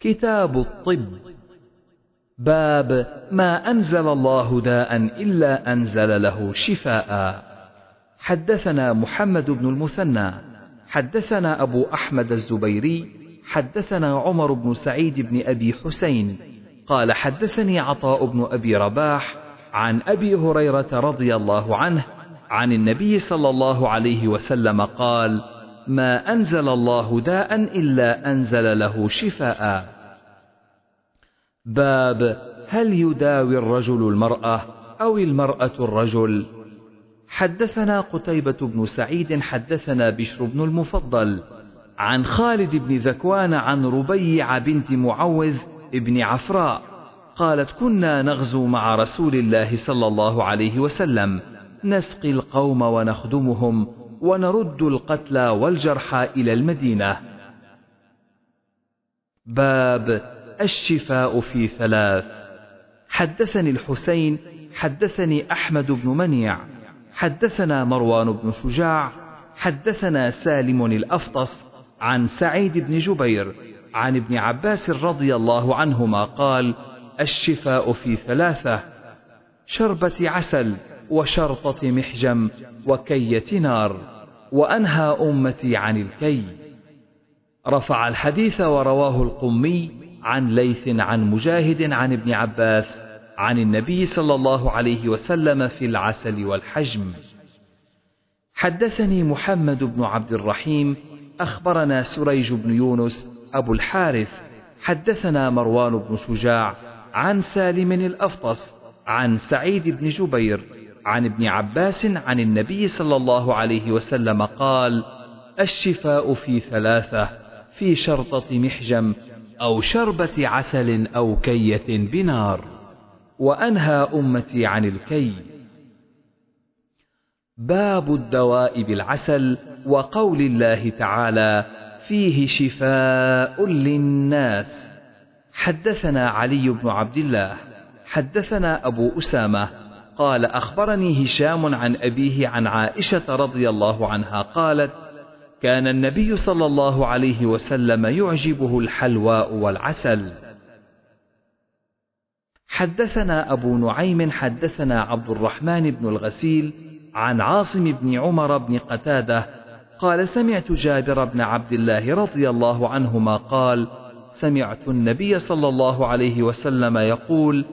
كتاب الطب. باب ما أنزل الله داء إلا أنزل له شفاء. حدثنا محمد بن المثنى حدثنا أبو أحمد الزبيري حدثنا عمر بن سعيد بن أبي حسين. قال حدثني عطاء بن أبي رباح عن أبي هريرة رضي الله عنه عن النبي صلى الله عليه وسلم قال ما أنزل الله داء إلا أنزل له شفاء. باب هل يداوي الرجل المرأة أو المرأة الرجل؟ حدثنا قتيبة بن سعيد حدثنا بشر بن المفضل عن خالد بن ذكوان عن ربيع بنت معوذ ابن عفراء قالت كنا نغزو مع رسول الله صلى الله عليه وسلم نسقي القوم ونخدمهم ونرد القتلى والجرحى إلى المدينة. باب الشفاء في ثلاث. حدثني الحسين حدثني أحمد بن منيع حدثنا مروان بن شجاع حدثنا سالم الأفطس عن سعيد بن جبير عن ابن عباس رضي الله عنهما قال الشفاء في ثلاثة. شربة عسل. وشرطة محجم وكية نار وأنهى أمتي عن الكي. رفع الحديث ورواه القمي عن ليث عن مجاهد عن ابن عباس عن النبي صلى الله عليه وسلم في العسل والحجم. حدثني محمد بن عبد الرحيم أخبرنا سريج بن يونس أبو الحارث حدثنا مروان بن شجاع عن سالم الأفطس عن سعيد بن جبير عن ابن عباس عن النبي صلى الله عليه وسلم قال الشفاء في ثلاثة في شرطة محجم أو شربة عسل أو كية بنار. وأنهى أمتي عن الكي. باب الدواء بالعسل وقول الله تعالى فيه شفاء للناس. حدثنا علي بن عبد الله حدثنا أبو أسامة قال أخبرني هشام عن أبيه عن عائشة رضي الله عنها قالت كان النبي صلى الله عليه وسلم يعجبه الحلواء والعسل. حدثنا أبو نعيم حدثنا عبد الرحمن بن الغسيل عن عاصم بن عمر بن قتادة قال سمعت جابر بن عبد الله رضي الله عنهما قال سمعت النبي صلى الله عليه وسلم يقول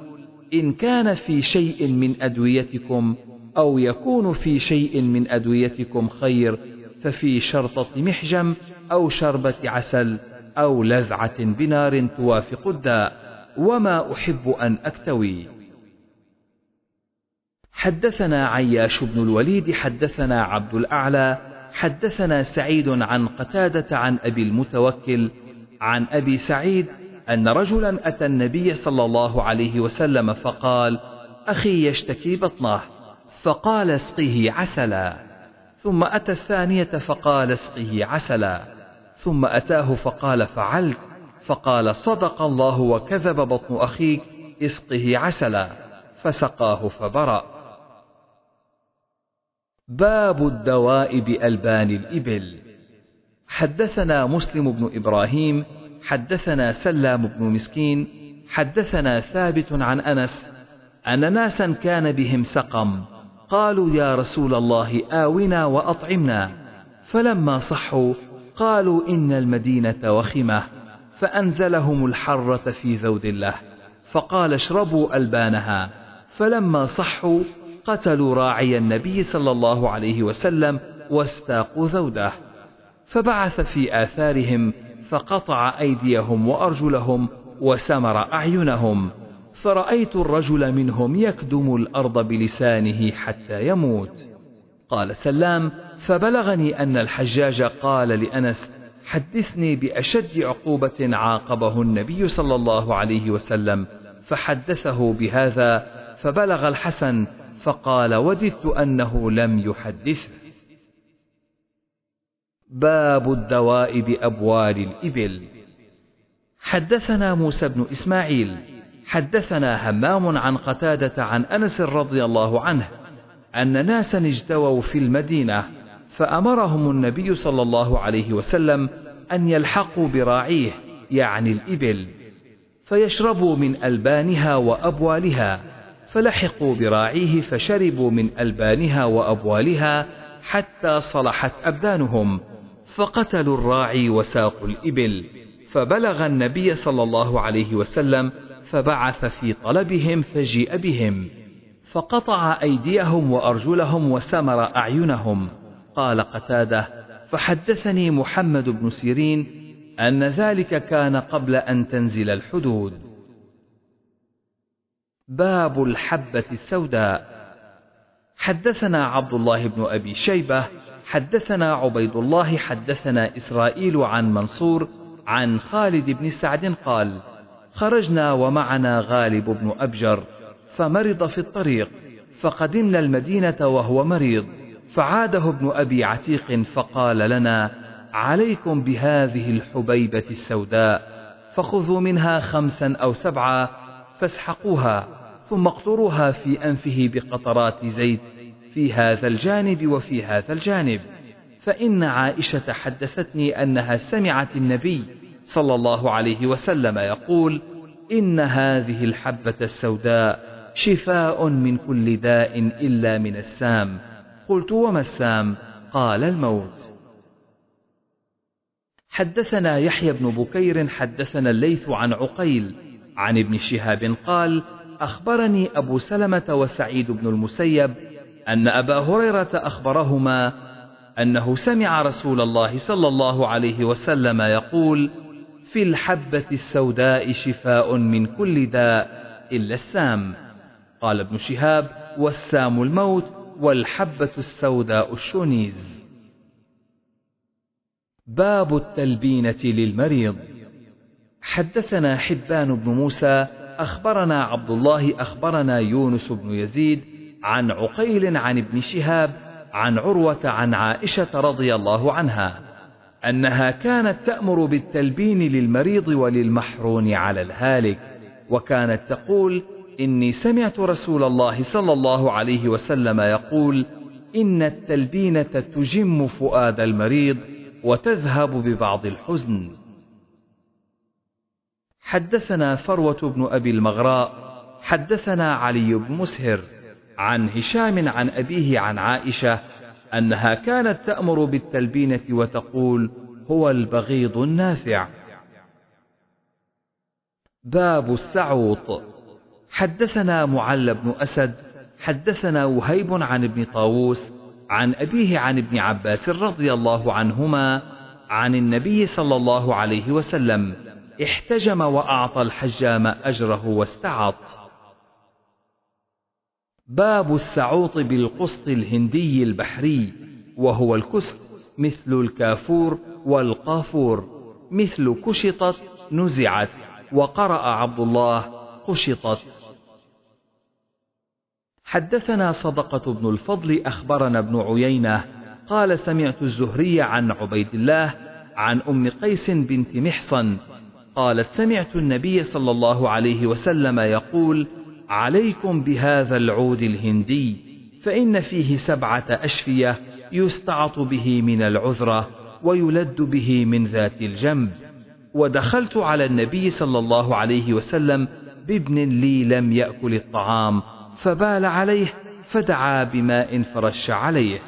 إن كان في شيء من أدويتكم أو يكون في شيء من أدويتكم خير ففي شرطة محجم أو شربة عسل أو لذعة بنار توافق الداء. وما أحب أن أكتوي. حدثنا عياش بن الوليد حدثنا عبد الأعلى حدثنا سعيد عن قتادة عن أبي المتوكل عن أبي سعيد أن رجلا أتى النبي صلى الله عليه وسلم فقال أخي يشتكي بطنه. فقال اسقه عسلا. ثم أتى الثانية فقال اسقه عسلا. ثم أتاه فقال فعلت. فقال صدق الله وكذب بطن أخيك اسقه عسلا. فسقاه فبرأ. باب الدواء بألبان الإبل. حدثنا مسلم بن إبراهيم حدثنا سلام بن مسكين حدثنا ثابت عن أنس أن ناسا كان بهم سقم قالوا يا رسول الله آونا وأطعمنا فلما صحوا قالوا إن المدينة وخمة فأنزلهم الحرة في ذود الله فقال اشربوا ألبانها فلما صحوا قتلوا راعي النبي صلى الله عليه وسلم واستاقوا ذوده فبعث في آثارهم فقطع أيديهم وأرجلهم وسمر أعينهم فرأيت الرجل منهم يكدم الأرض بلسانه حتى يموت. قال سلام فبلغني أن الحجاج قال لأنس حدثني بأشد عقوبة عاقبه النبي صلى الله عليه وسلم فحدثه بهذا فبلغ الحسن فقال وددت أنه لم يحدثه. باب الدواء بأبوال الإبل. حدثنا موسى بن إسماعيل حدثنا همام عن قتادة عن أنس رضي الله عنه أن ناسا اجتووا في المدينة فأمرهم النبي صلى الله عليه وسلم أن يلحقوا براعيه يعني الإبل. فيشربوا من ألبانها وأبوالها فلحقوا براعيه فشربوا من ألبانها وأبوالها حتى صلحت أبدانهم. فقتلوا الراعي وساقوا الإبل فبلغ النبي صلى الله عليه وسلم فبعث في طلبهم فجيء بهم فقطع أيديهم وأرجلهم وسمر أعينهم. قال قتادة فحدثني محمد بن سيرين أن ذلك كان قبل أن تنزل الحدود. باب الحبة السوداء. حدثنا عبد الله بن أبي شيبة حدثنا عبيد الله حدثنا إسرائيل عن منصور عن خالد بن سعد قال خرجنا ومعنا غالب بن أبجر فمرض في الطريق فقدمنا المدينة وهو مريض فعاده ابن أبي عتيق فقال لنا عليكم بهذه الحبيبة السوداء فخذوا منها خمسا أو سبعا فاسحقوها ثم اقطروها في أنفه بقطرات زيت في هذا الجانب وفي هذا الجانب. فإن عائشة حدثتني أنها سمعت النبي صلى الله عليه وسلم يقول إن هذه الحبة السوداء شفاء من كل داء إلا من السام. قلت وما السام؟ قال الموت. حدثنا يحيى بن بكير حدثنا الليث عن عقيل عن ابن شهاب قال أخبرني أبو سلمة وسعيد بن المسيب أن أبا هريرة أخبرهما أنه سمع رسول الله صلى الله عليه وسلم يقول في الحبة السوداء شفاء من كل داء إلا السام. قال ابن شهاب والسام الموت والحبة السوداء الشونيز باب التلبينة للمريض. حدثنا حبان بن موسى أخبرنا عبد الله أخبرنا يونس بن يزيد عن عقيل عن ابن شهاب عن عروة عن عائشة رضي الله عنها أنها كانت تأمر بالتلبين للمريض وللمحرون على الهالك وكانت تقول إني سمعت رسول الله صلى الله عليه وسلم يقول إن التلبينة تجم فؤاد المريض وتذهب ببعض الحزن. حدثنا فروة بن أبي المغراء حدثنا علي بن مسهر عن هشام عن أبيه عن عائشة أنها كانت تأمر بالتلبينة وتقول هو البغيض النافع. باب السعوط. حدثنا معل بن أسد حدثنا وهيب عن ابن طاووس عن أبيه عن ابن عباس رضي الله عنهما عن النبي صلى الله عليه وسلم احتجم وأعطى الحجام أجره واستعط. باب السعوط بالقسط الهندي البحري وهو الكسك مثل الكافور والقافور مثل كشطت نزعت وقرأ عبد الله قشطت. حدثنا صدقة بن الفضل أخبرنا ابن عيينة قال سمعت الزهري عن عبيد الله عن أم قيس بنت محصن قالت سمعت النبي صلى الله عليه وسلم يقول عليكم بهذا العود الهندي فإن فيه سبعة أشفية يستعط به من العذرة ويلد به من ذات الجنب. ودخلت على النبي صلى الله عليه وسلم بابن لي لم يأكل الطعام فبال عليه فدعا بماء فرش عليه.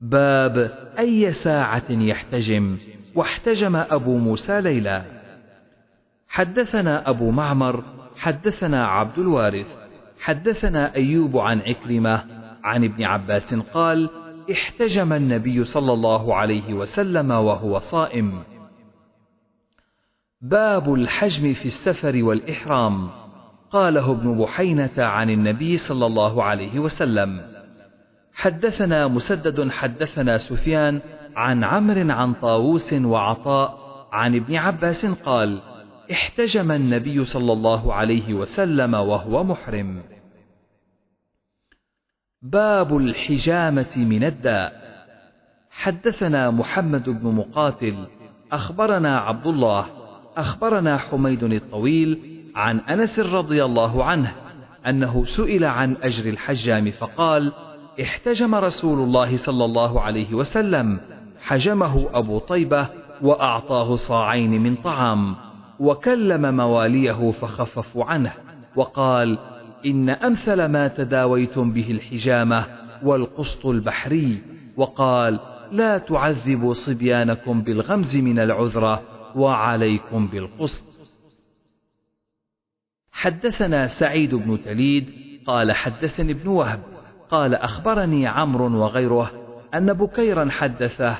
باب أي ساعة يحتجم؟ واحتجم أبو موسى ليلى حدثنا أبو معمر حدثنا عبد الوارث حدثنا أيوب عن عكرمة عن ابن عباس قال احتجم النبي صلى الله عليه وسلم وهو صائم. باب الحجم في السفر والإحرام. قاله ابن بحينة عن النبي صلى الله عليه وسلم. حدثنا مسدد حدثنا سفيان عن عمرو عن طاووس وعطاء عن ابن عباس قال احتجم النبي صلى الله عليه وسلم وهو محرم. باب الحجامة من الداء. حدثنا محمد بن مقاتل أخبرنا عبد الله أخبرنا حميد الطويل عن أنس رضي الله عنه أنه سئل عن أجر الحجام فقال احتجم رسول الله صلى الله عليه وسلم حجمه أبو طيبة وأعطاه صاعين من طعام. وكلم مواليه فخففوا عنه وقال إن أمثل ما تداويتم به الحجامة والقسط البحري وقال لا تعذبوا صبيانكم بالغمز من العذرة وعليكم بالقسط. حدثنا سعيد بن تليد قال حدثني ابن وهب قال أخبرني عمرو وغيره أن بكيرا حدثه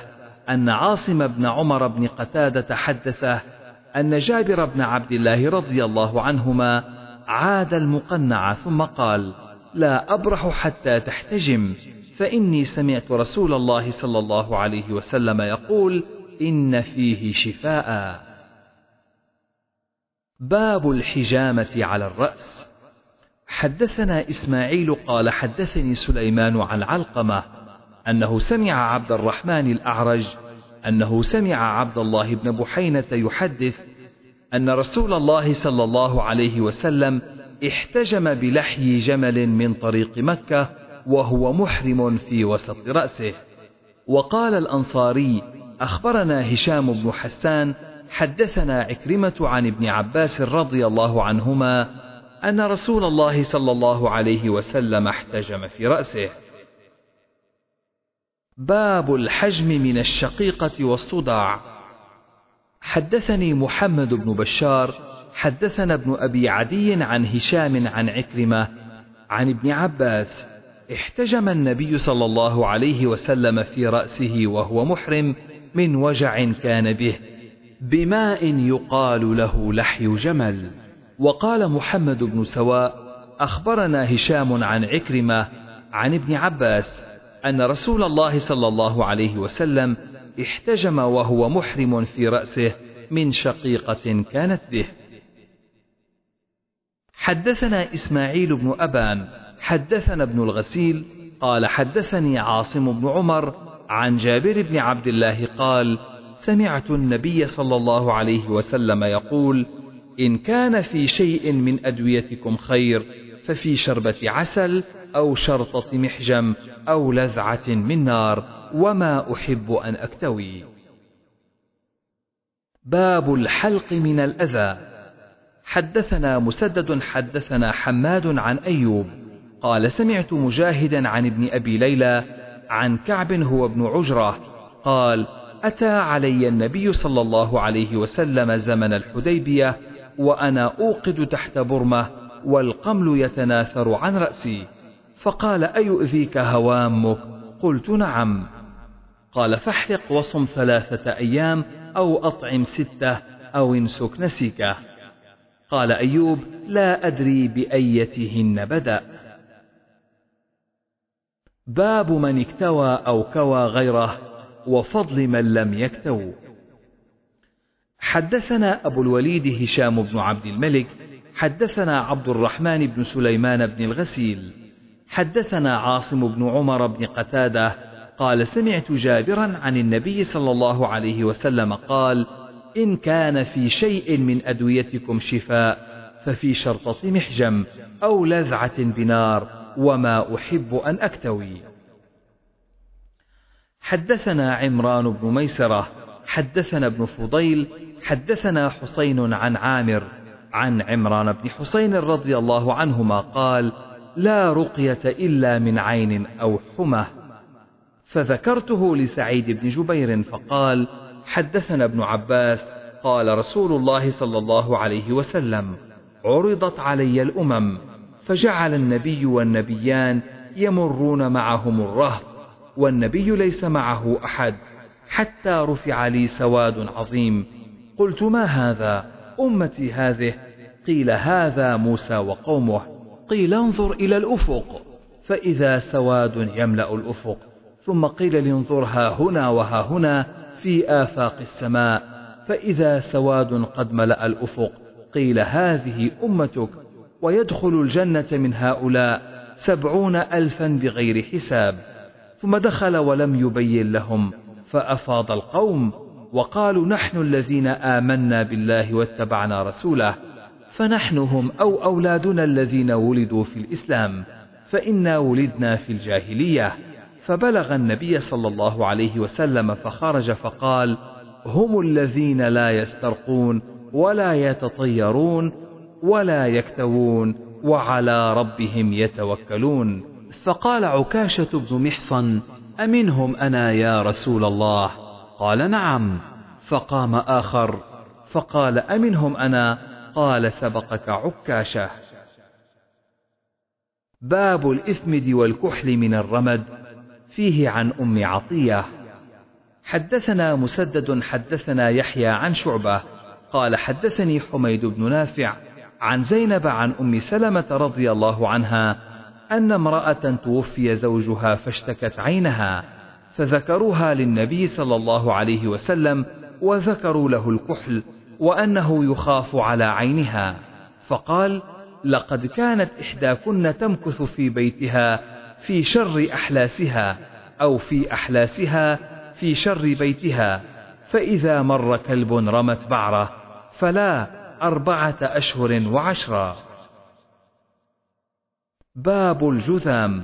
أن عاصم بن عمر بن قتادة حدثه أن جابر بن عبد الله رضي الله عنهما عاد المقنع ثم قال لا أبرح حتى تحتجم فإني سمعت رسول الله صلى الله عليه وسلم يقول إن فيه شفاء. باب الحجامة على الرأس. حدثنا إسماعيل قال حدثني سليمان عن علقمة أنه سمع عبد الرحمن الأعرج أنه سمع عبد الله بن بحينة يحدث أن رسول الله صلى الله عليه وسلم احتجم بلحي جمل من طريق مكة وهو محرم في وسط رأسه. وقال الأنصاري أخبرنا هشام بن حسان حدثنا عكرمة عن ابن عباس رضي الله عنهما أن رسول الله صلى الله عليه وسلم احتجم في رأسه. باب الحجم من الشقيقة والصداع. حدثني محمد بن بشار حدثنا ابن أبي عدي عن هشام عن عكرمة عن ابن عباس. احتجم النبي صلى الله عليه وسلم في رأسه وهو محرم من وجع كان به بماء يقال له لحي جمل. وقال محمد بن سواء أخبرنا هشام عن عكرمة عن ابن عباس أن رسول الله صلى الله عليه وسلم احتجم وهو محرم في رأسه من شقيقة كانت به. حدثنا إسماعيل بن أبان حدثنا ابن الغسيل قال حدثني عاصم بن عمر عن جابر بن عبد الله قال سمعت النبي صلى الله عليه وسلم يقول إن كان في شيء من أدويتكم خير ففي شربة عسل أو شرطة محجم أو لذعة من نار وما أحب أن أكتوي. باب الحلق من الأذى. حدثنا مسدد حدثنا حماد عن أيوب. قال سمعت مجاهدا عن ابن أبي ليلى عن كعب هو ابن عجرة. قال أتى علي النبي صلى الله عليه وسلم زمن الحديبية وأنا أوقد تحت برمة والقمل يتناثر عن رأسي. فقال أيؤذيك هوامك؟ قلت نعم. قال فاحرق وصم ثلاثة أيام أو أطعم ستة أو انسك نسيكه قال أيوب لا أدري بأيتهن بدأ. باب من اكتوى أو كوى غيره وفضل من لم يكتو. حدثنا أبو الوليد هشام بن عبد الملك حدثنا عبد الرحمن بن سليمان بن الغسيل. حدثنا عاصم بن عمر بن قتادة قال سمعت جابرا عن النبي صلى الله عليه وسلم قال إن كان في شيء من أدويتكم شفاء ففي شرطة محجم أو لذعة بنار وما أحب أن أكتوي. حدثنا عمران بن ميسرة حدثنا ابن فضيل حدثنا حسين عن عامر عن عمران بن حسين رضي الله عنهما قال لا رقية إلا من عين أو حمى. فذكرته لسعيد بن جبير فقال حدثنا ابن عباس قال رسول الله صلى الله عليه وسلم عرضت علي الأمم فجعل النبي والنبيان يمرون معهم الرهط والنبي ليس معه أحد حتى رفع لي سواد عظيم. قلت ما هذا؟ أمتي هذه. قيل هذا موسى وقومه. قيل انظر إلى الأفق فإذا سواد يملأ الأفق. ثم قيل لانظر ها هنا وها هنا في آفاق السماء فإذا سواد قد ملأ الأفق. قيل هذه أمتك ويدخل الجنة من هؤلاء سبعون ألفا بغير حساب. ثم دخل ولم يبين لهم فأفاض القوم وقالوا نحن الذين آمنا بالله واتبعنا رسوله. فنحن هم أو أولادنا الذين ولدوا في الإسلام فإنا ولدنا في الجاهلية. فبلغ النبي صلى الله عليه وسلم فخرج فقال هم الذين لا يسترقون ولا يتطيرون ولا يكتوون وعلى ربهم يتوكلون. فقال عكاشة بن محصن أمنهم أنا يا رسول الله؟ قال نعم. فقام آخر فقال أمنهم أنا قال سبقك عكاشة. باب الإثمد والكحل من الرمد فيه عن أم عطية. حدثنا مسدد حدثنا يحيى عن شعبة قال حدثني حميد بن نافع عن زينب عن أم سلمة رضي الله عنها أن امرأة توفي زوجها فاشتكت عينها فذكروها للنبي صلى الله عليه وسلم وذكروا له الكحل وأنه يخاف على عينها. فقال لقد كانت إحداكن تمكث في بيتها في شر أحلاسها أو في أحلاسها في شر بيتها. فإذا مر كلب رمت بعره فلا أربعة أشهر وعشرا باب الجذام.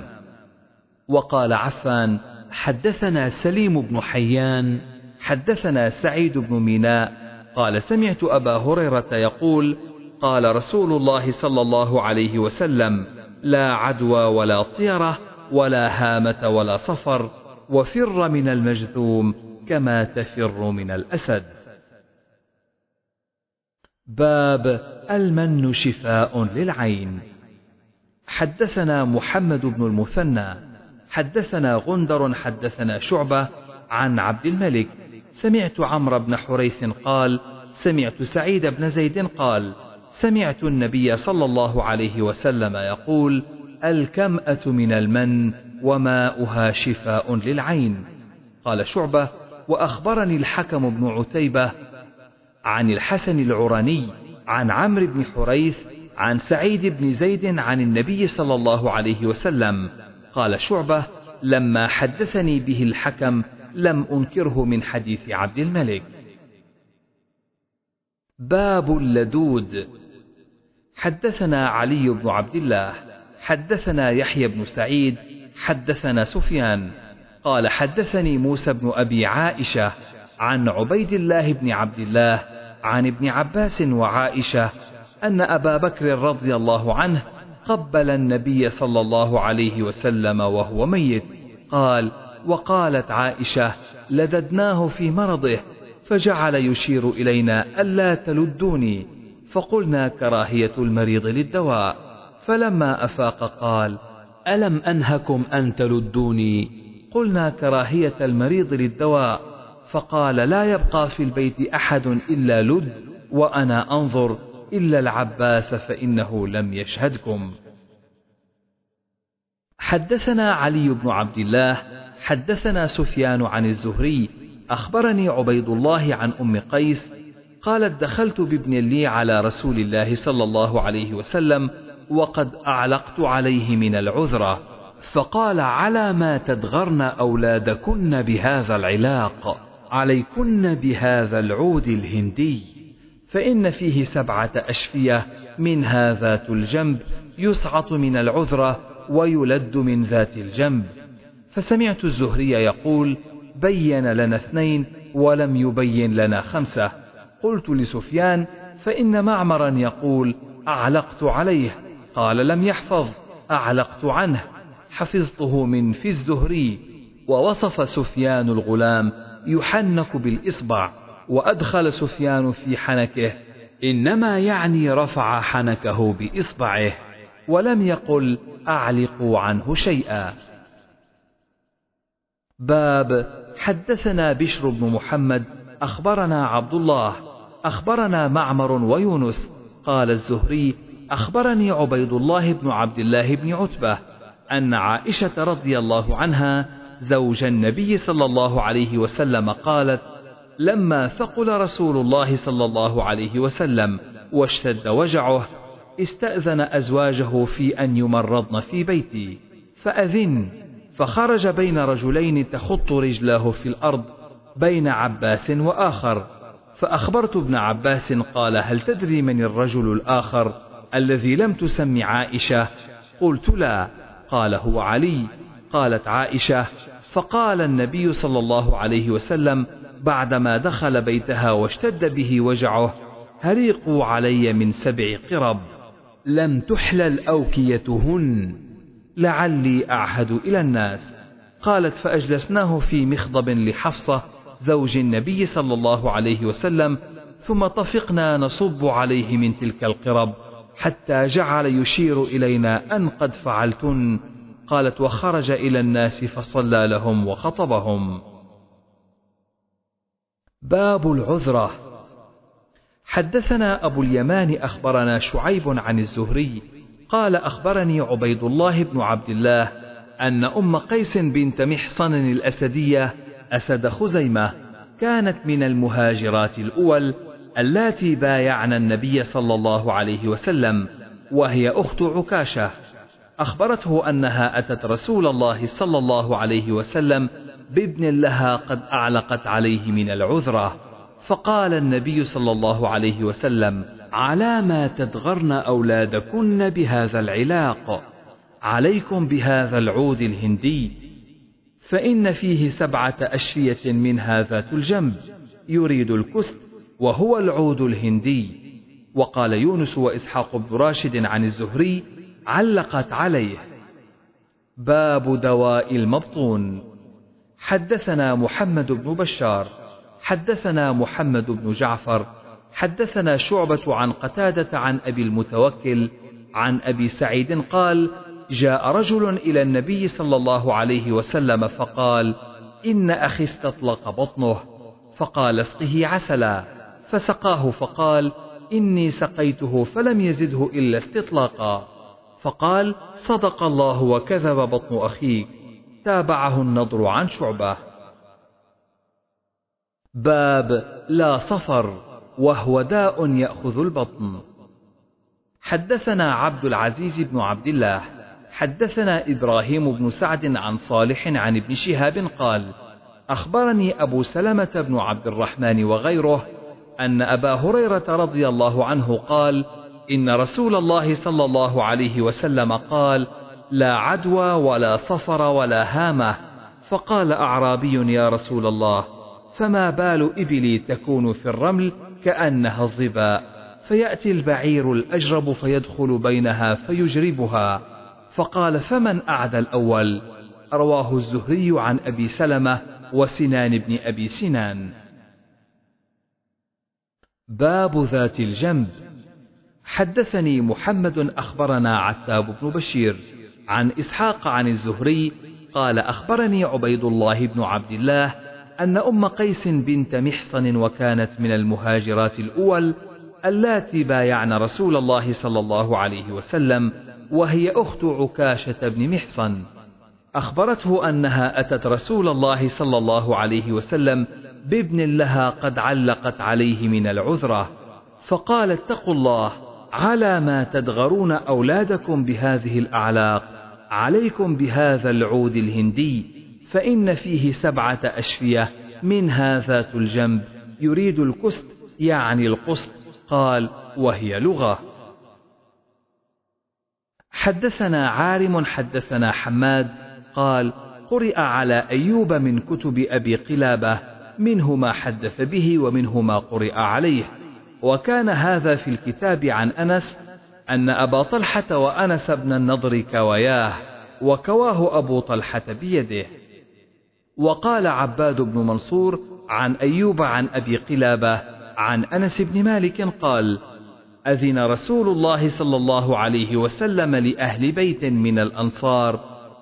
وقال عفان حدثنا سليم بن حيان حدثنا سعيد بن ميناء قال سمعت أبا هريرة يقول قال رسول الله صلى الله عليه وسلم لا عدوى ولا طيرة ولا هامة ولا صفر وفر من المجذوم كما تفر من الأسد. باب المن شفاء للعين. حدثنا محمد بن المثنى حدثنا غندر حدثنا شعبة عن عبد الملك سمعت عمرو بن حريث قال سمعت سعيد بن زيد قال سمعت النبي صلى الله عليه وسلم يقول الكمأة من المن وماؤها شفاء للعين. قال شعبة وأخبرني الحكم بن عتيبة عن الحسن العراني عن عمرو بن حريث عن سعيد بن زيد عن النبي صلى الله عليه وسلم. قال شعبة لما حدثني به الحكم لم أنكره من حديث عبد الملك. باب اللدود. حدثنا علي بن عبد الله حدثنا يحيى بن سعيد حدثنا سفيان. قال حدثني موسى بن أبي عائشة عن عبيد الله بن عبد الله عن ابن عباس وعائشة أن أبا بكر رضي الله عنه قبل النبي صلى الله عليه وسلم وهو ميت. قال وقالت عائشة لددناه في مرضه فجعل يشير إلينا ألا تلدوني. فقلنا كراهية المريض للدواء. فلما أفاق قال ألم أنهكم أن تلدوني؟ قلنا كراهية المريض للدواء. فقال لا يبقى في البيت أحد إلا لد وأنا أنظر إلا العباس فإنه لم يشهدكم. حدثنا علي بن عبد الله حدثنا سفيان عن الزهري أخبرني عبيد الله عن أم قيس قالت دخلت بابن لي على رسول الله صلى الله عليه وسلم وقد أعلقت عليه من العذرة فقال على ما تدغرن أولادكن بهذا العلاق عليكن بهذا العود الهندي فإن فيه سبعة أشفية منها ذات الجنب يسعط من العذرة ويلد من ذات الجنب. فسمعت الزهري يقول بين لنا اثنين ولم يبين لنا خمسة. قلت لسفيان فإن معمرا يقول أعلقت عليه. قال لم يحفظ أعلقت عنه. حفظته من في الزهري. ووصف سفيان الغلام يحنك بالإصبع وأدخل سفيان في حنكه. إنما يعني رفع حنكه بإصبعه ولم يقل أعلقوا عنه شيئا. باب حدثنا بشر بن محمد أخبرنا عبد الله أخبرنا معمر ويونس قال الزهري أخبرني عبيد الله بن عبد الله بن عتبة أن عائشة رضي الله عنها زوج النبي صلى الله عليه وسلم قالت لما ثقل رسول الله صلى الله عليه وسلم واشتد وجعه استأذن أزواجه في أن يمرضن في بيتي فأذن فخرج بين رجلين تخط رجلاه في الأرض بين عباس وآخر. فأخبرت ابن عباس قال هل تدري من الرجل الآخر الذي لم تسم عائشة؟ قلت لا. قال هو علي. قالت عائشة فقال النبي صلى الله عليه وسلم بعدما دخل بيتها واشتد به وجعه هريقوا علي من سبع قرب لم تحلل أوكيتهن. لعلي أعهد إلى الناس. قالت فأجلسناه في مخضب لحفصة زوج النبي صلى الله عليه وسلم ثم طفقنا نصب عليه من تلك القرب حتى جعل يشير إلينا أن قد فعلتن. قالت وخرج إلى الناس فصلى لهم وخطبهم. باب العذرة. حدثنا أبو اليمان أخبرنا شعيب عن الزهري قال أخبرني عبيد الله بن عبد الله أن أم قيس بنت محصن الأسدية أسد خزيمة كانت من المهاجرات الأول اللاتي بايعن النبي صلى الله عليه وسلم وهي أخت عكاشة. أخبرته أنها أتت رسول الله صلى الله عليه وسلم بابن لها قد أعلقت عليه من العذرة فقال النبي صلى الله عليه وسلم على ما تدغرن أولادكن بهذا العلاق. عليكم بهذا العود الهندي. فإن فيه سبعة أشفية منها ذات الجنب يريد الكست وهو العود الهندي. وقال يونس وإسحاق بن راشد عن الزهري علقت عليه. باب دواء المبطون. حدثنا محمد بن بشار حدثنا محمد بن جعفر حدثنا شعبة عن قتادة عن أبي المتوكل عن أبي سعيد قال جاء رجل إلى النبي صلى الله عليه وسلم فقال إن أخي استطلق بطنه. فقال اسقه عسلا. فسقاه فقال إني سقيته فلم يزده إلا استطلاقا. فقال صدق الله وكذب بطن أخيك. تابعه النضر عن شعبة. باب لا صفر وهو داء يأخذ البطن. حدثنا عبد العزيز بن عبد الله حدثنا إبراهيم بن سعد عن صالح عن ابن شهاب قال أخبرني أبو سلمة بن عبد الرحمن وغيره أن أبا هريرة رضي الله عنه قال إن رسول الله صلى الله عليه وسلم قال لا عدوى ولا صفر ولا هامة. فقال أعرابي يا رسول الله فما بال إبلي تكون في الرمل؟ كأنها الظباء فيأتي البعير الأجرب فيدخل بينها فيجربها. فقال فمن أعدى الأول؟ رواه الزهري عن أبي سلمة وسنان بن أبي سنان. باب ذات الجنب. حدثني محمد أخبرنا عتاب بن بشير عن إسحاق عن الزهري قال أخبرني عبيد الله بن عبد الله أن أم قيس بنت محصن وكانت من المهاجرات الأول اللاتي بايعن رسول الله صلى الله عليه وسلم وهي أخت عكاشة بن محصن. أخبرته أنها أتت رسول الله صلى الله عليه وسلم بابن لها قد علقت عليه من العذرة فقال اتقوا الله على ما تدغرون أولادكم بهذه الأعلاق عليكم بهذا العود الهندي. فإن فيه سبعة أشفية منها ذات الجنب يريد الكست يعني القسط قال وهي لغة. حدثنا عارم حدثنا حماد قال قرئ على أيوب من كتب أبي قلابة منه ما حدث به ومنه ما قرئ عليه. وكان هذا في الكتاب عن أنس أن أبا طلحة وأنس بن النضر كوياه وكواه أبو طلحة بيده. وقال عباد بن منصور عن أيوب عن أبي قلابة عن أنس بن مالك قال أذن رسول الله صلى الله عليه وسلم لأهل بيت من الأنصار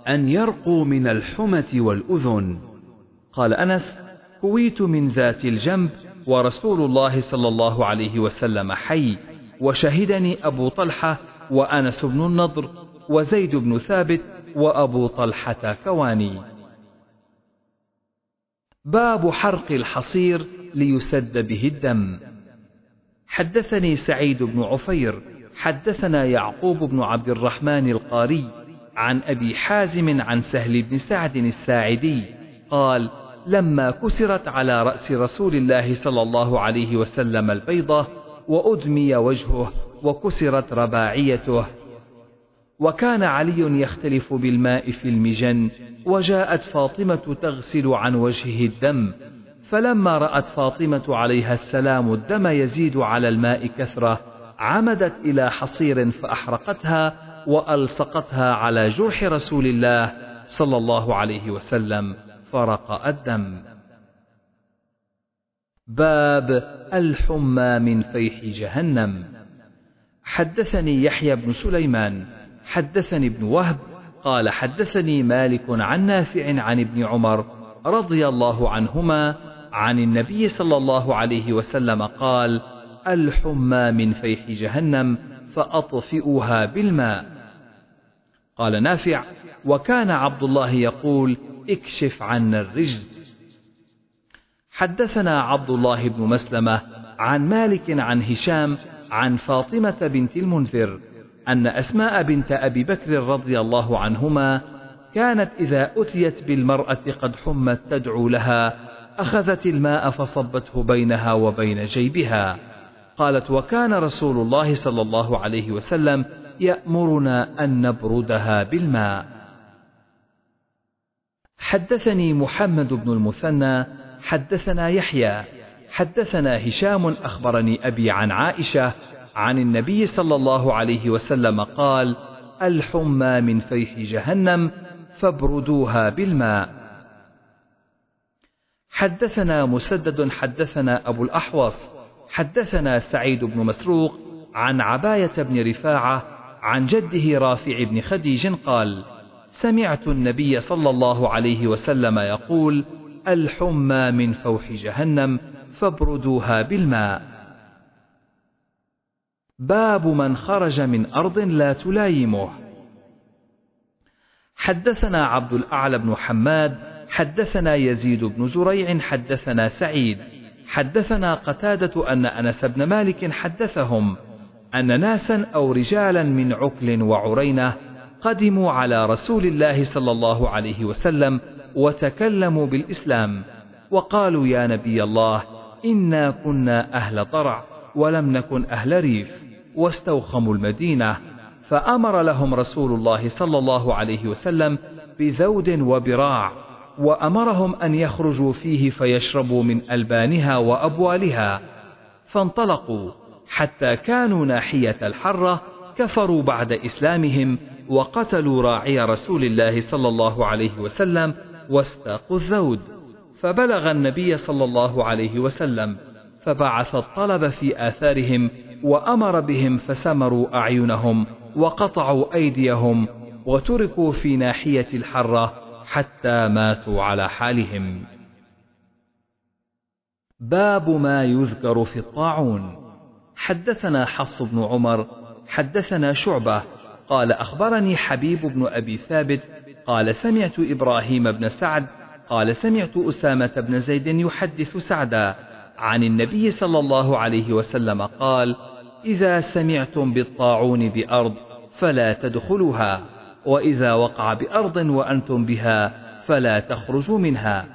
أن يرقوا من الحمة والأذن. قال أنس كويت من ذات الجنب ورسول الله صلى الله عليه وسلم حي وشهدني أبو طلحة وأنس بن النضر وزيد بن ثابت وأبو طلحة كواني. باب حرق الحصير ليسد به الدم. حدثني سعيد بن عفير حدثنا يعقوب بن عبد الرحمن القاري عن أبي حازم عن سهل بن سعد الساعدي قال لما كسرت على رأس رسول الله صلى الله عليه وسلم البيضة وأدمي وجهه وكسرت رباعيته. وكان علي يختلف بالماء في المجن وجاءت فاطمة تغسل عن وجهه الدم فلما رأت فاطمة عليها السلام الدم يزيد على الماء كثرة عمدت إلى حصير فأحرقتها وألصقتها على جرح رسول الله صلى الله عليه وسلم فرق الدم. باب الحمى من فيح جهنم. حدثني يحيى بن سليمان حدثني ابن وهب قال حدثني مالك عن نافع عن ابن عمر رضي الله عنهما عن النبي صلى الله عليه وسلم قال الحمى من فيح جهنم فأطفئوها بالماء. قال نافع وكان عبد الله يقول اكشف عنا الرجز. حدثنا عبد الله بن مسلمة عن مالك عن هشام عن فاطمة بنت المنذر أن أسماء بنت أبي بكر رضي الله عنهما كانت إذا أتيت بالمرأة قد حمت تدعو لها أخذت الماء فصبته بينها وبين جيبها. قالت وكان رسول الله صلى الله عليه وسلم يأمرنا أن نبردها بالماء. حدثني محمد بن المثنى حدثنا يحيى حدثنا هشام أخبرني أبي عن عائشة عن النبي صلى الله عليه وسلم قال الحمى من فيح جهنم فابردوها بالماء. حدثنا مسدد حدثنا أبو الأحوص حدثنا سعيد بن مسروق عن عباية بن رفاعة عن جده رافع بن خديج قال سمعت النبي صلى الله عليه وسلم يقول الحمى من فوح جهنم فابردوها بالماء. باب من خرج من أرض لا تلايمه حدثنا عبد الأعلى بن حماد حدثنا يزيد بن زريع حدثنا سعيد. حدثنا قتادة أن أنس بن مالك حدثهم أن ناسا أو رجالا من عكل وعرينة قدموا على رسول الله صلى الله عليه وسلم وتكلموا بالإسلام وقالوا يا نبي الله إنا كنا أهل طرع ولم نكن أهل ريف. واستوخموا المدينة فأمر لهم رسول الله صلى الله عليه وسلم بذود وبراع وأمرهم أن يخرجوا فيه فيشربوا من ألبانها وأبوالها فانطلقوا. حتى كانوا ناحية الحرة كفروا بعد إسلامهم وقتلوا راعي رسول الله صلى الله عليه وسلم واستاقوا الذود. فبلغ النبي صلى الله عليه وسلم فبعث الطلب في آثارهم وأمر بهم فسمروا أعينهم وقطعوا أيديهم وتركوا في ناحية الحرة حتى ماتوا على حالهم. باب ما يذكر في الطاعون. حدثنا حفص بن عمر حدثنا شعبة قال أخبرني حبيب بن أبي ثابت قال سمعت إبراهيم بن سعد قال سمعت أسامة بن زيد يحدث سعدا عن النبي صلى الله عليه وسلم قال إذا سمعتم بالطاعون بأرض فلا تدخلوها وإذا وقع بأرض وأنتم بها فلا تخرجوا منها.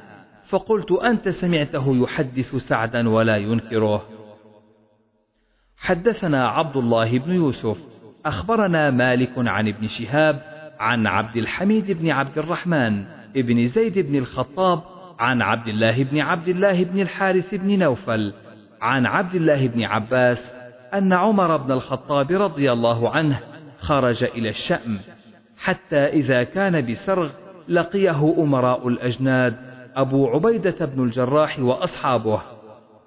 فقلت أنت سمعته يحدث سعدا ولا ينكره. حدثنا عبد الله بن يوسف أخبرنا مالك عن ابن شهاب عن عبد الحميد بن عبد الرحمن ابن زيد بن الخطاب عن عبد الله بن عبد الله بن الحارث بن نوفل عن عبد الله بن عباس أن عمر بن الخطاب رضي الله عنه خرج إلى الشأم حتى إذا كان بسرغ لقيه أمراء الأجناد أبو عبيدة بن الجراح وأصحابه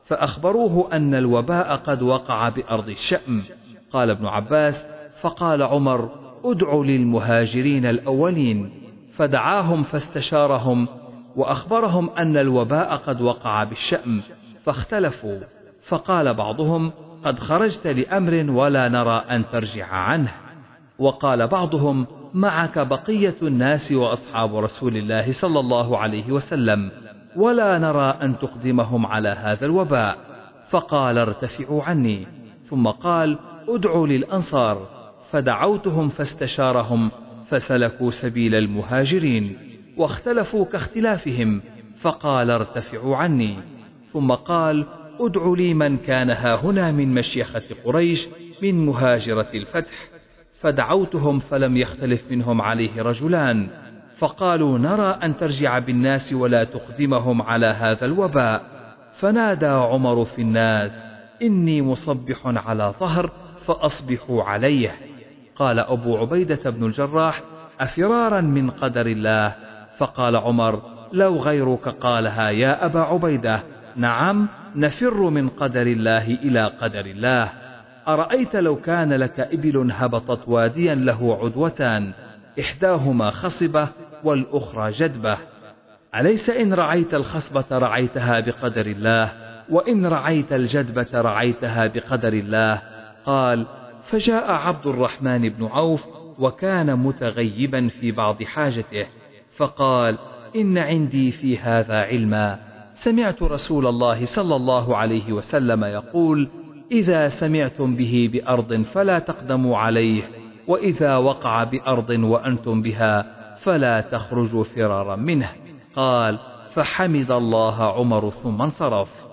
فأخبروه أن الوباء قد وقع بأرض الشأم. قال ابن عباس فقال عمر ادع للمهاجرين الأولين. فدعاهم فاستشارهم وأخبرهم أن الوباء قد وقع بالشأم فاختلفوا. فقال بعضهم قد خرجت لأمر ولا نرى أن ترجع عنه. وقال بعضهم معك بقية الناس وأصحاب رسول الله صلى الله عليه وسلم ولا نرى أن تقدمهم على هذا الوباء. فقال ارتفعوا عني. ثم قال ادعوا للأنصار. فدعوتهم فاستشارهم فسلكوا سبيل المهاجرين. واختلفوا كاختلافهم فقال ارتفعوا عني. ثم قال ادع لي من كان هاهنا من مشيخة قريش من مهاجرة الفتح. فدعوتهم فلم يختلف منهم عليه رجلان. فقالوا نرى أن ترجع بالناس ولا تقدمهم على هذا الوباء. فنادى عمر في الناس إني مصبح على ظهر فأصبحوا عليه. قال أبو عبيدة بن الجراح أفرارا من قدر الله فقال عمر لو غيرك قالها يا أبا عبيدة. نعم نفر من قدر الله إلى قدر الله. أرأيت لو كان لك إبل هبطت واديا له عدوتان. إحداهما خصبة والأخرى جدبة. أليس إن رعيت الخصبة رعيتها بقدر الله؟ وإن رعيت الجدبة رعيتها بقدر الله. قال فجاء عبد الرحمن بن عوف وكان متغيبا في بعض حاجته. فقال إن عندي في هذا علما. سمعت رسول الله صلى الله عليه وسلم يقول إذا سمعتم به بأرض فلا تقدموا عليه وإذا وقع بأرض وأنتم بها فلا تخرجوا فرارا منه. قال فحمد الله عمر ثم انصرف.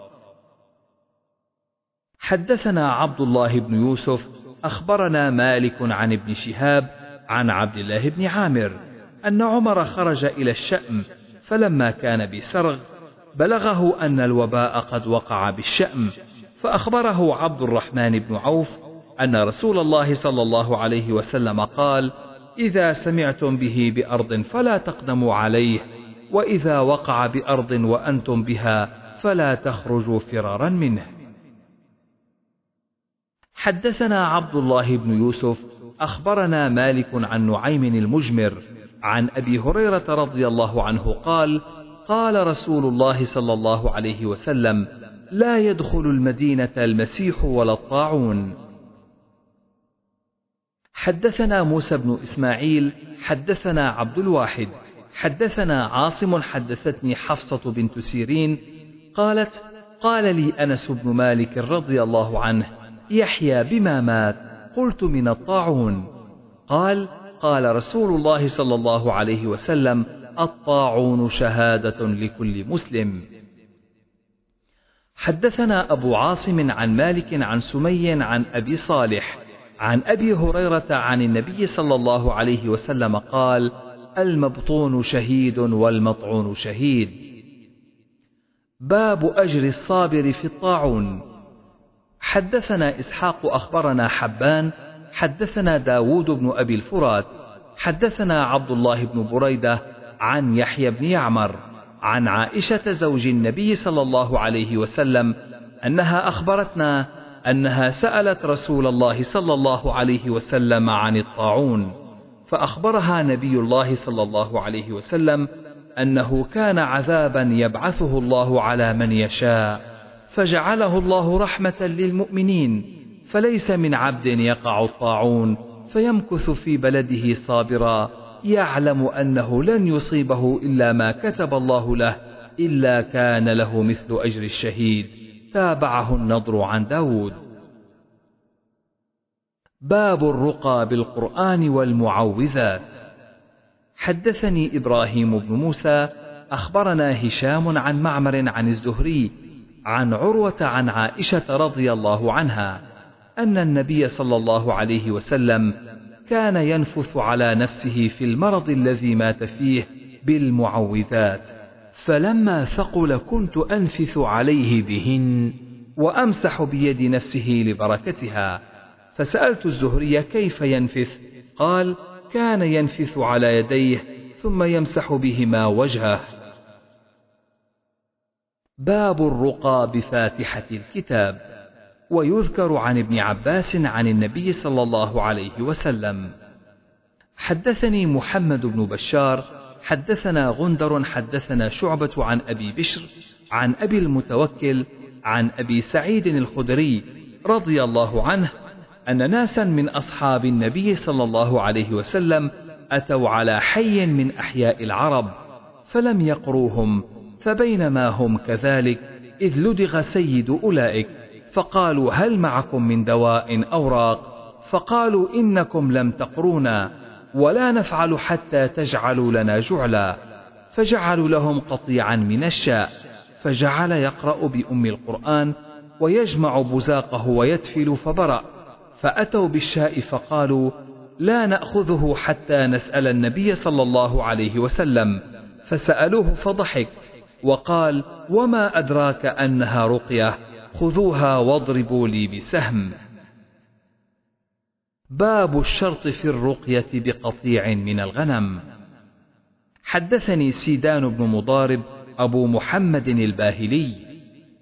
حدثنا عبد الله بن يوسف أخبرنا مالك عن ابن شهاب عن عبد الله بن عامر. أن عمر خرج إلى الشأم فلما كان بسرغ بلغه أن الوباء قد وقع بالشأم فأخبره عبد الرحمن بن عوف أن رسول الله صلى الله عليه وسلم قال إذا سمعتم به بأرض فلا تقدموا عليه وإذا وقع بأرض وأنتم بها فلا تخرجوا فرارا منه. حدثنا عبد الله بن يوسف أخبرنا مالك عن نعيم المجمر عن أبي هريرة رضي الله عنه قال قال رسول الله صلى الله عليه وسلم لا يدخل المدينة المسيح ولا الطاعون. حدثنا موسى بن إسماعيل حدثنا عبد الواحد حدثنا عاصم حدثتني حفصة بنت سيرين قالت قال لي أنس بن مالك رضي الله عنه يحيى بما مات قلت من الطاعون. قال قال رسول الله صلى الله عليه وسلم الطاعون شهادة لكل مسلم. حدثنا أبو عاصم عن مالك عن سمي عن أبي صالح عن أبي هريرة عن النبي صلى الله عليه وسلم قال المبطون شهيد والمطعون شهيد. باب أجر الصابر في الطاعون. حدثنا إسحاق أخبرنا حبان حدثنا داود بن أبي الفرات حدثنا عبد الله بن بريدة عن يحيى بن يعمر عن عائشة زوج النبي صلى الله عليه وسلم أنها أخبرتنا أنها سألت رسول الله صلى الله عليه وسلم عن الطاعون فأخبرها نبي الله صلى الله عليه وسلم أنه كان عذابا يبعثه الله على من يشاء فجعله الله رحمة للمؤمنين فليس من عبد يقع الطاعون فيمكث في بلده صابرا يعلم أنه لن يصيبه إلا ما كتب الله له إلا كان له مثل أجر الشهيد. تابعه النضر عن داود. باب الرقى بالقرآن والمعوذات. حدثني إبراهيم بن موسى أخبرنا هشام عن معمر عن الزهري عن عروة عن عائشة رضي الله عنها. أن النبي صلى الله عليه وسلم كان ينفث على نفسه في المرض الذي مات فيه بالمعوذات فلما ثقل كنت أنفث عليه بهن وأمسح بيد نفسه لبركتها. فسألت الزهري كيف ينفث؟ قال كان ينفث على يديه ثم يمسح بهما وجهه. باب الرقى بفاتحة الكتاب. ويذكر عن ابن عباس عن النبي صلى الله عليه وسلم. حدثني محمد بن بشار حدثنا غندر حدثنا شعبة عن أبي بشر عن أبي المتوكل عن أبي سعيد الخدري رضي الله عنه أن ناسا من أصحاب النبي صلى الله عليه وسلم أتوا على حي من أحياء العرب فلم يقروهم فبينما هم كذلك إذ لدغ سيد أولئك. فقالوا هل معكم من دواء أوراق؟ فقالوا إنكم لم تقرونا ولا نفعل حتى تجعلوا لنا جعلا. فجعلوا لهم قطيعا من الشاء. فجعل يقرأ بأم القرآن ويجمع بزاقه ويتفل فبرأ. فأتوا بالشاء فقالوا لا نأخذه حتى نسأل النبي صلى الله عليه وسلم. فسألوه فضحك وقال وما أدراك أنها رقية؟ خذوها واضربوا لي بسهم. باب الشرط في الرقية بقطيع من الغنم. حدثني سيدان بن مضارب أبو محمد الباهلي.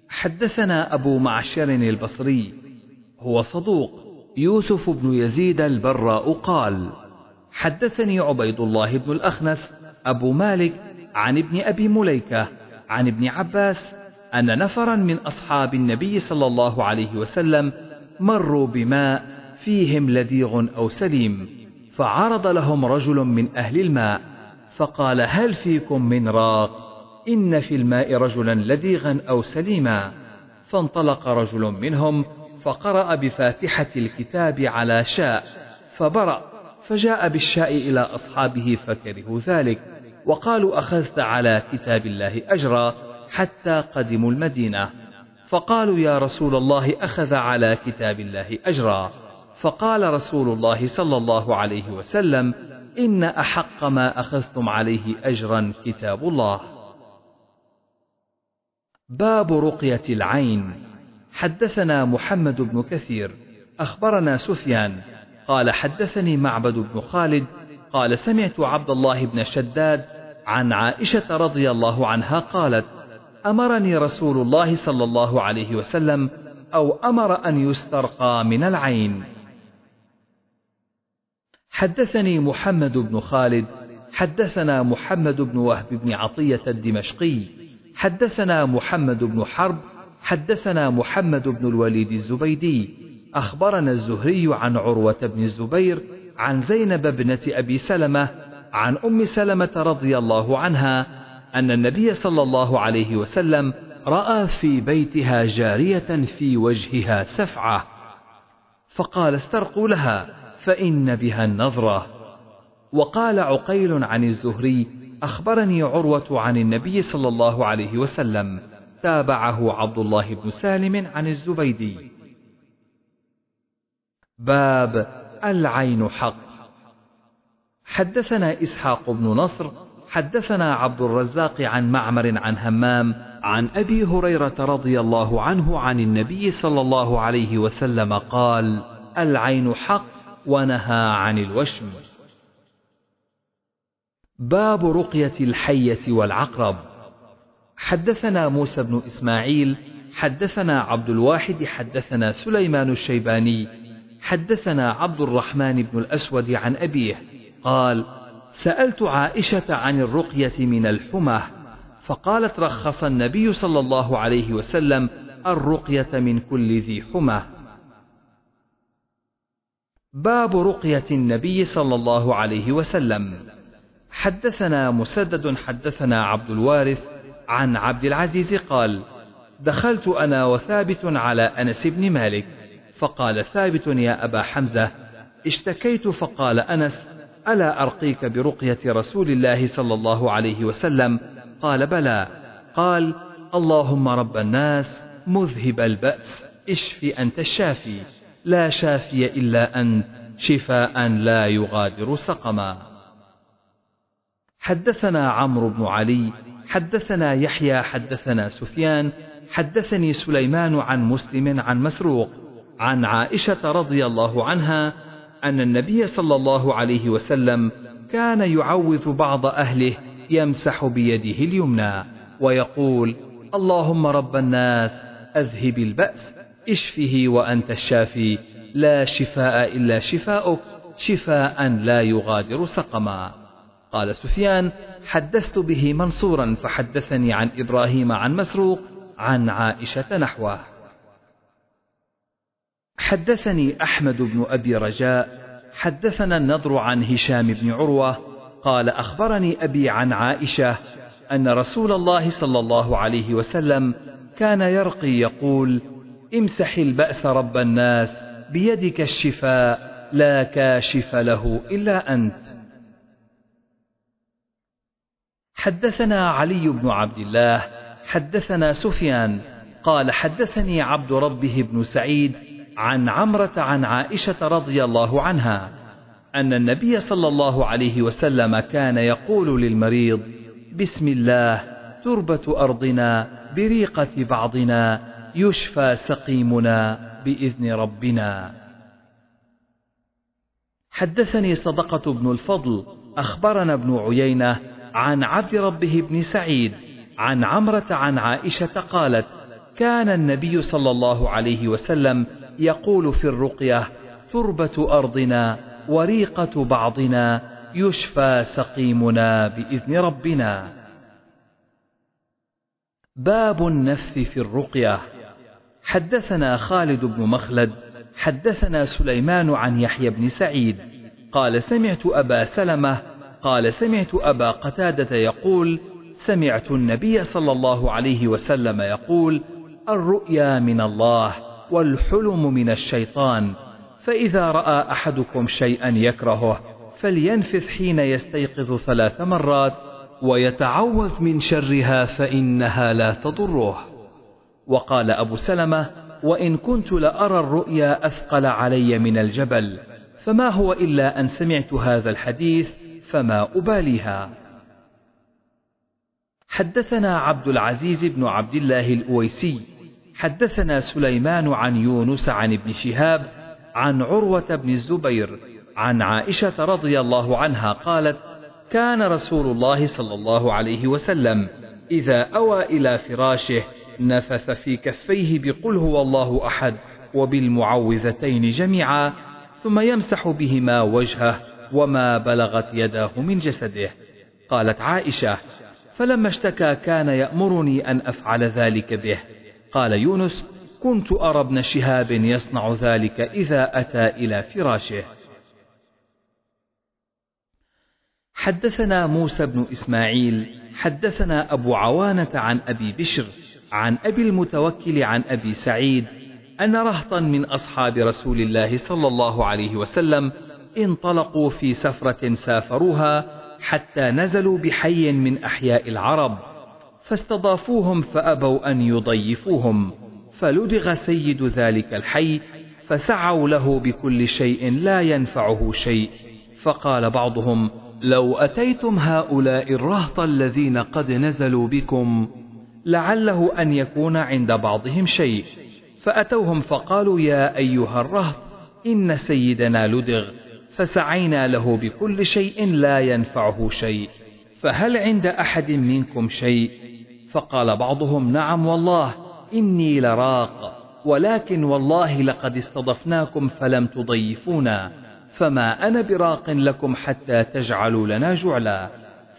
حدثنا أبو معشر البصري. هو صدوق. يوسف بن يزيد البراء قال حدثني عبيد الله بن الأخنس أبو مالك عن ابن أبي مليكة عن ابن عباس أن نفرا من أصحاب النبي صلى الله عليه وسلم مروا بماء فيهم لذيغ أو سليم فعرض لهم رجل من أهل الماء فقال هل فيكم من راق؟ إن في الماء رجلا لذيغا أو سليما. فانطلق رجل منهم فقرأ بفاتحة الكتاب على شاء فبرأ فجاء بالشاء إلى أصحابه فكرهوا ذلك وقالوا أخذت على كتاب الله أجرا حتى قدموا المدينة. فقالوا يا رسول الله أخذ على كتاب الله أجرا. فقال رسول الله صلى الله عليه وسلم إن أحق ما أخذتم عليه أجرا كتاب الله. باب رقية العين. حدثنا محمد بن كثير أخبرنا سفيان قال حدثني معبد بن خالد قال سمعت عبد الله بن شداد عن عائشة رضي الله عنها قالت أمرني رسول الله صلى الله عليه وسلم أو أمر أن يسترقى من العين. حدثني محمد بن خالد حدثنا محمد بن وهب بن عطية الدمشقي حدثنا محمد بن حرب حدثنا محمد بن الوليد الزبيدي. أخبرنا الزهري عن عروة بن الزبير عن زينب ابنة أبي سلمة عن أم سلمة رضي الله عنها أن النبي صلى الله عليه وسلم رأى في بيتها جارية في وجهها سفعة فقال استرقوا لها فإن بها النظرة. وقال عقيل عن الزهري أخبرني عروة عن النبي صلى الله عليه وسلم تابعه عبد الله بن سالم عن الزبيدي. باب العين حق. حدثنا إسحاق بن نصر حدثنا عبد الرزاق عن معمر عن همام عن أبي هريرة رضي الله عنه عن النبي صلى الله عليه وسلم قال العين حق ونهى عن الوشم. باب رقية الحية والعقرب. حدثنا موسى بن إسماعيل حدثنا عبد الواحد حدثنا سليمان الشيباني حدثنا عبد الرحمن بن الأسود عن أبيه قال سألت عائشة عن الرقية من الحمى فقالت رخص النبي صلى الله عليه وسلم الرقية من كل ذي حمى. باب رقية النبي صلى الله عليه وسلم. حدثنا مسدد حدثنا عبد الوارث عن عبد العزيز قال دخلت أنا وثابت على أنس بن مالك فقال ثابت يا أبا حمزة اشتكيت فقال أنس ألا أرقيك برقية رسول الله صلى الله عليه وسلم؟ قال بلى. قال اللهم رب الناس مذهب البأس اشف أنت الشافي. لا شافي إلا أنت شفاء لا يغادر سقما. حدثنا عمرو بن علي حدثنا يحيى حدثنا سفيان حدثني سليمان عن مسلم عن مسروق عن عائشة رضي الله عنها أن النبي صلى الله عليه وسلم كان يعوذ بعض أهله يمسح بيده اليمنى ويقول اللهم رب الناس أذهب البأس اشفه وأنت الشافي لا شفاء إلا شفاؤك شفاء لا يغادر سقما. قال سفيان حدثت به منصورا فحدثني عن إبراهيم عن مسروق عن عائشة نحوه. حدثني أحمد بن أبي رجاء حدثنا النضر عن هشام بن عروة قال أخبرني أبي عن عائشة أن رسول الله صلى الله عليه وسلم كان يرقي يقول امسح البأس رب الناس بيدك الشفاء لا كاشف له إلا أنت. حدثنا علي بن عبد الله حدثنا سفيان قال حدثني عبد ربه بن سعيد عن عمرة عن عائشة رضي الله عنها أن النبي صلى الله عليه وسلم كان يقول للمريض بسم الله تربة أرضنا بريقة بعضنا يشفى سقيمنا بإذن ربنا. حدثني صدقة بن الفضل أخبرنا ابن عيينة عن عبد ربه بن سعيد عن عمرة عن عائشة قالت كان النبي صلى الله عليه وسلم يقول في الرقية تربة أرضنا وريقة بعضنا يشفى سقيمنا بإذن ربنا. باب النفث في الرقية. حدثنا خالد بن مخلد حدثنا سليمان عن يحيى بن سعيد قال سمعت أبا سلمة قال سمعت أبا قتادة يقول سمعت النبي صلى الله عليه وسلم يقول الرؤيا من الله والحلم من الشيطان فإذا رأى أحدكم شيئا يكرهه فلينفث حين يستيقظ ثلاث مرات ويتعوذ من شرها فإنها لا تضره. وقال أبو سلمة وإن كنت لأرى الرؤيا أثقل علي من الجبل فما هو إلا أن سمعت هذا الحديث فما أباليها. حدثنا عبد العزيز بن عبد الله الأويسي حدثنا سليمان عن يونس عن ابن شهاب عن عروة بن الزبير عن عائشة رضي الله عنها قالت كان رسول الله صلى الله عليه وسلم إذا أوى إلى فراشه نفث في كفيه بقل هو الله أحد وبالمعوذتين جميعا ثم يمسح بهما وجهه وما بلغت يداه من جسده. قالت عائشة فلما اشتكى كان يأمرني أن أفعل ذلك به. قال يونس كنت أرى ابن شهاب يصنع ذلك إذا أتى إلى فراشه. حدثنا موسى بن إسماعيل حدثنا أبو عوانة عن أبي بشر عن أبي المتوكل عن أبي سعيد أن رهطا من أصحاب رسول الله صلى الله عليه وسلم انطلقوا في سفرة سافروها حتى نزلوا بحي من أحياء العرب. فاستضافوهم فأبوا أن يضيفوهم. فلدغ سيد ذلك الحي فسعوا له بكل شيء لا ينفعه شيء. فقال بعضهم لو أتيتم هؤلاء الرهط الذين قد نزلوا بكم لعله أن يكون عند بعضهم شيء. فأتوهم فقالوا يا أيها الرهط إن سيدنا لدغ فسعينا له بكل شيء لا ينفعه شيء. فهل عند أحد منكم شيء؟ فقال بعضهم نعم والله إني لراق ولكن والله لقد استضفناكم فلم تضيفونا فما أنا براق لكم حتى تجعلوا لنا جعلا.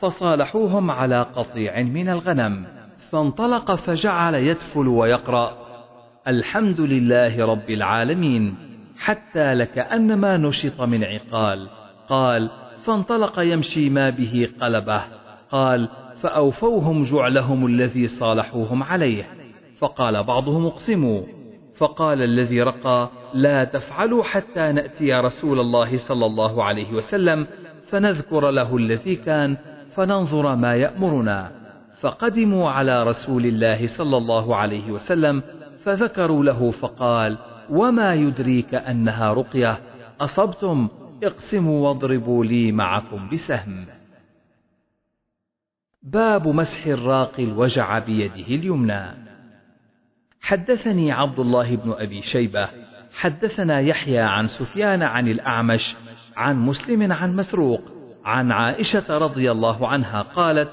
فصالحوهم على قطيع من الغنم فانطلق فجعل يدفل ويقرأ الحمد لله رب العالمين حتى لكأنما نشط من عقال قال فانطلق يمشي ما به قلبه قال فأوفوهم جعلهم الذي صالحوهم عليه. فقال بعضهم اقسموا. فقال الذي رقى لا تفعلوا حتى نأتي رسول الله صلى الله عليه وسلم فنذكر له الذي كان فننظر ما يأمرنا. فقدموا على رسول الله صلى الله عليه وسلم فذكروا له فقال وما يدريك أنها رقية؟ أصبتم؟ اقسموا واضربوا لي معكم بسهم. باب مسح الراقي الوجع بيده اليمنى. حدثني عبد الله بن أبي شيبة حدثنا يحيى عن سفيان عن الأعمش عن مسلم عن مسروق عن عائشة رضي الله عنها قالت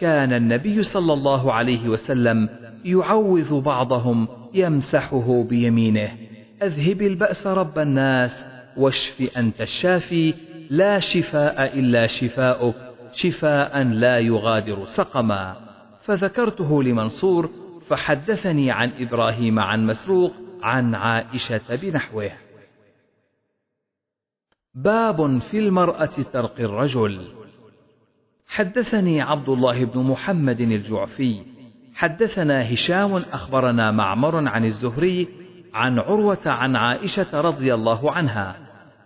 كان النبي صلى الله عليه وسلم يعوذ بعضهم يمسحه بيمينه. أذهب البأس رب الناس واشف أنت الشافي لا شفاء إلا شفاؤك. شفاء لا يغادر سقما. فذكرته لمنصور فحدثني عن إبراهيم عن مسروق عن عائشة بنحوه. باب في المرأة ترقي الرجل. حدثني عبد الله بن محمد الجعفي. حدثنا هشام أخبرنا معمر عن الزهري عن عروة عن عائشة رضي الله عنها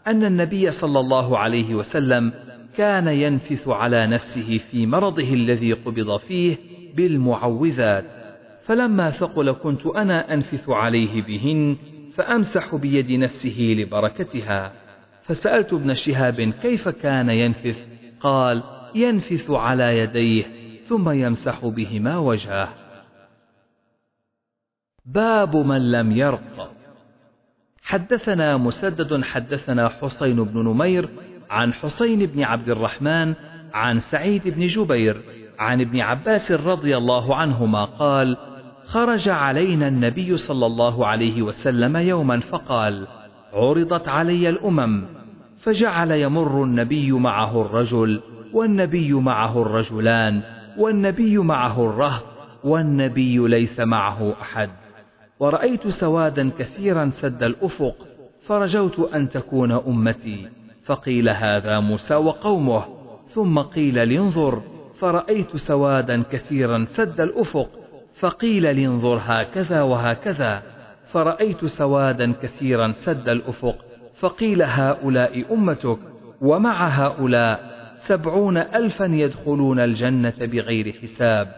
أن النبي صلى الله عليه وسلم كان ينفث على نفسه في مرضه الذي قبض فيه بالمعوذات. فلما ثقل كنت أنا أنفث عليه بهن فأمسح بيد نفسه لبركتها. فسألت ابن شهاب كيف كان ينفث؟ قال ينفث على يديه ثم يمسح بهما وجهه. باب من لم يرق حدثنا مسدد حدثنا حسين بن نمير عن حسين بن عبد الرحمن عن سعيد بن جبير عن ابن عباس رضي الله عنهما قال خرج علينا النبي صلى الله عليه وسلم يوما فقال عرضت علي الأمم فجعل يمر النبي معه الرجل والنبي معه الرجلان والنبي معه الرهط والنبي ليس معه أحد ورأيت سوادا كثيرا سد الأفق فرجوت أن تكون أمتي. فقيل هذا موسى وقومه. ثم قيل لانظر فرأيت سوادا كثيرا سد الأفق. فقيل لانظر هكذا وهكذا. فرأيت سوادا كثيرا سد الأفق. فقيل هؤلاء أمتك. ومع هؤلاء سبعون ألفا يدخلون الجنة بغير حساب.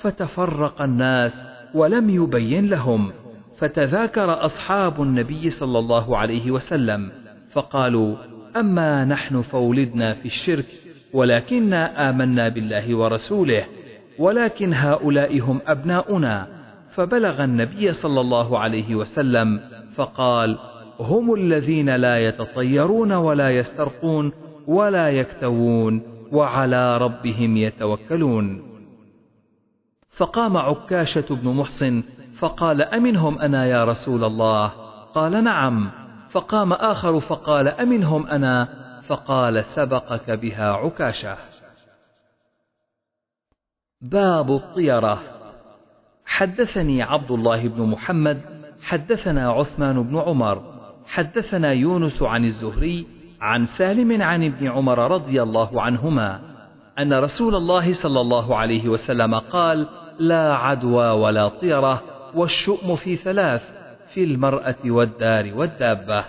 فتفرق الناس ولم يبين لهم. فتذاكر أصحاب النبي صلى الله عليه وسلم. فقالوا أما نحن فولدنا في الشرك ولكننا آمنا بالله ورسوله ولكن هؤلاء هم أبناؤنا. فبلغ النبي صلى الله عليه وسلم فقال هم الذين لا يتطيرون ولا يسترقون ولا يكتوون وعلى ربهم يتوكلون. فقام عكاشة بن محصن فقال أمنهم أنا يا رسول الله؟ قال نعم. فقام آخر فقال أمنهم أنا؟ فقال سبقك بها عكاشة. باب الطيرة. حدثني عبد الله بن محمد حدثنا عثمان بن عمر حدثنا يونس عن الزهري عن سالم عن ابن عمر رضي الله عنهما أن رسول الله صلى الله عليه وسلم قال لا عدوى ولا طيرة والشؤم في ثلاث. في المرأة والدار والدابة.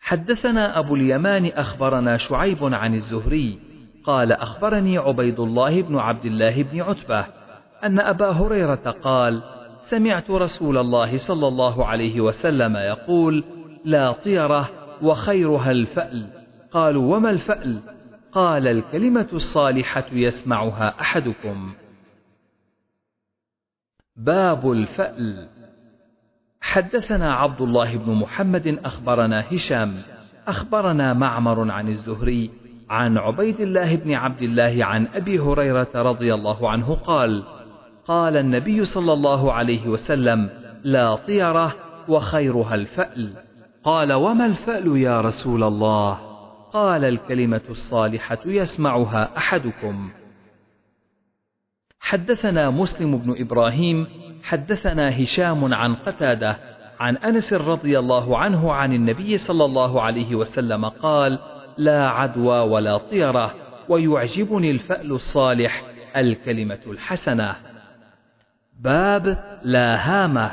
حدثنا أبو اليمان أخبرنا شعيب عن الزهري قال أخبرني عبيد الله بن عبد الله بن عتبة أن أبا هريرة قال سمعت رسول الله صلى الله عليه وسلم يقول لا طيرة وخيرها الفأل. قالوا وما الفأل؟ قال الكلمة الصالحة يسمعها أحدكم. باب الفأل. حدثنا عبد الله بن محمد أخبرنا هشام أخبرنا معمر عن الزهري عن عبيد الله بن عبد الله عن أبي هريرة رضي الله عنه قال قال النبي صلى الله عليه وسلم لا طيرة وخيرها الفأل. قال وما الفأل يا رسول الله؟ قال الكلمة الصالحة يسمعها أحدكم. حدثنا مسلم بن إبراهيم حدثنا هشام عن قتادة عن أنس رضي الله عنه عن النبي صلى الله عليه وسلم قال لا عدوى ولا طيرة ويعجبني الفأل الصالح الكلمة الحسنة. باب لا هامة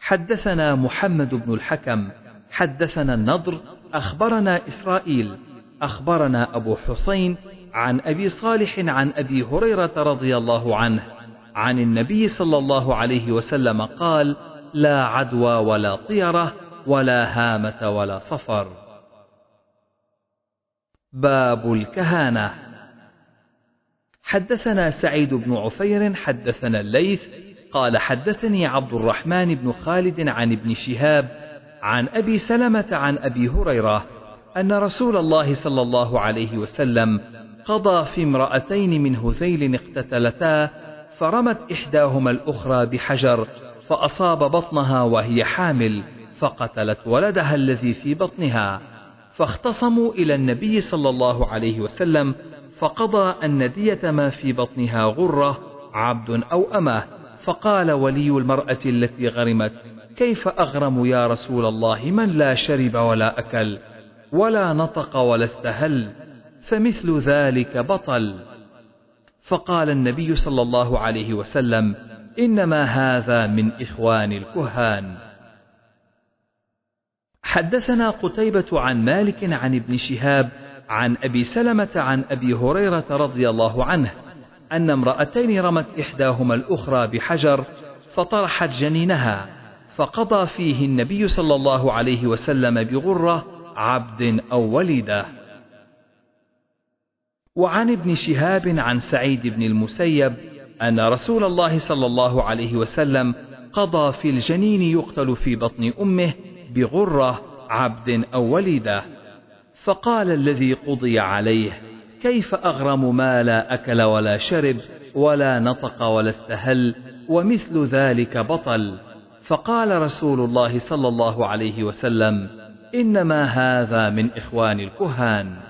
حدثنا محمد بن الحكم حدثنا النضر أخبرنا إسرائيل أخبرنا أبو حسين عن أبي صالح عن أبي هريرة رضي الله عنه عن النبي صلى الله عليه وسلم قال لا عدوى ولا طيرة ولا هامة ولا صفر. باب الكهانة. حدثنا سعيد بن عفير حدثنا الليث قال حدثني عبد الرحمن بن خالد عن ابن شهاب عن أبي سلمة عن أبي هريرة أن رسول الله صلى الله عليه وسلم قضى في امرأتين من هذيل اقتتلتا فرمت إحداهما الأخرى بحجر فأصاب بطنها وهي حامل فقتلت ولدها الذي في بطنها. فاختصموا إلى النبي صلى الله عليه وسلم فقضى أن دية ما في بطنها غرة عبد أو أمة. فقال ولي المرأة التي غرمت كيف أغرم يا رسول الله من لا شرب ولا أكل؟ ولا نطق ولا استهل. فمثل ذلك بطل. فقال النبي صلى الله عليه وسلم إنما هذا من إخوان الكهان. حدثنا قتيبة عن مالك عن ابن شهاب عن أبي سلمة عن أبي هريرة رضي الله عنه أن امرأتين رمت إحداهما الأخرى بحجر فطرحت جنينها فقضى فيه النبي صلى الله عليه وسلم بغرة عبد أو وليدة. وعن ابن شهاب عن سعيد بن المسيب أن رسول الله صلى الله عليه وسلم قضى في الجنين يقتل في بطن أمه بغرة عبد أو وليدة. فقال الذي قضي عليه كيف أغرم ما لا أكل ولا شرب ولا نطق ولا استهل ومثل ذلك بطل؟ فقال رسول الله صلى الله عليه وسلم إنما هذا من إخوان الكهان.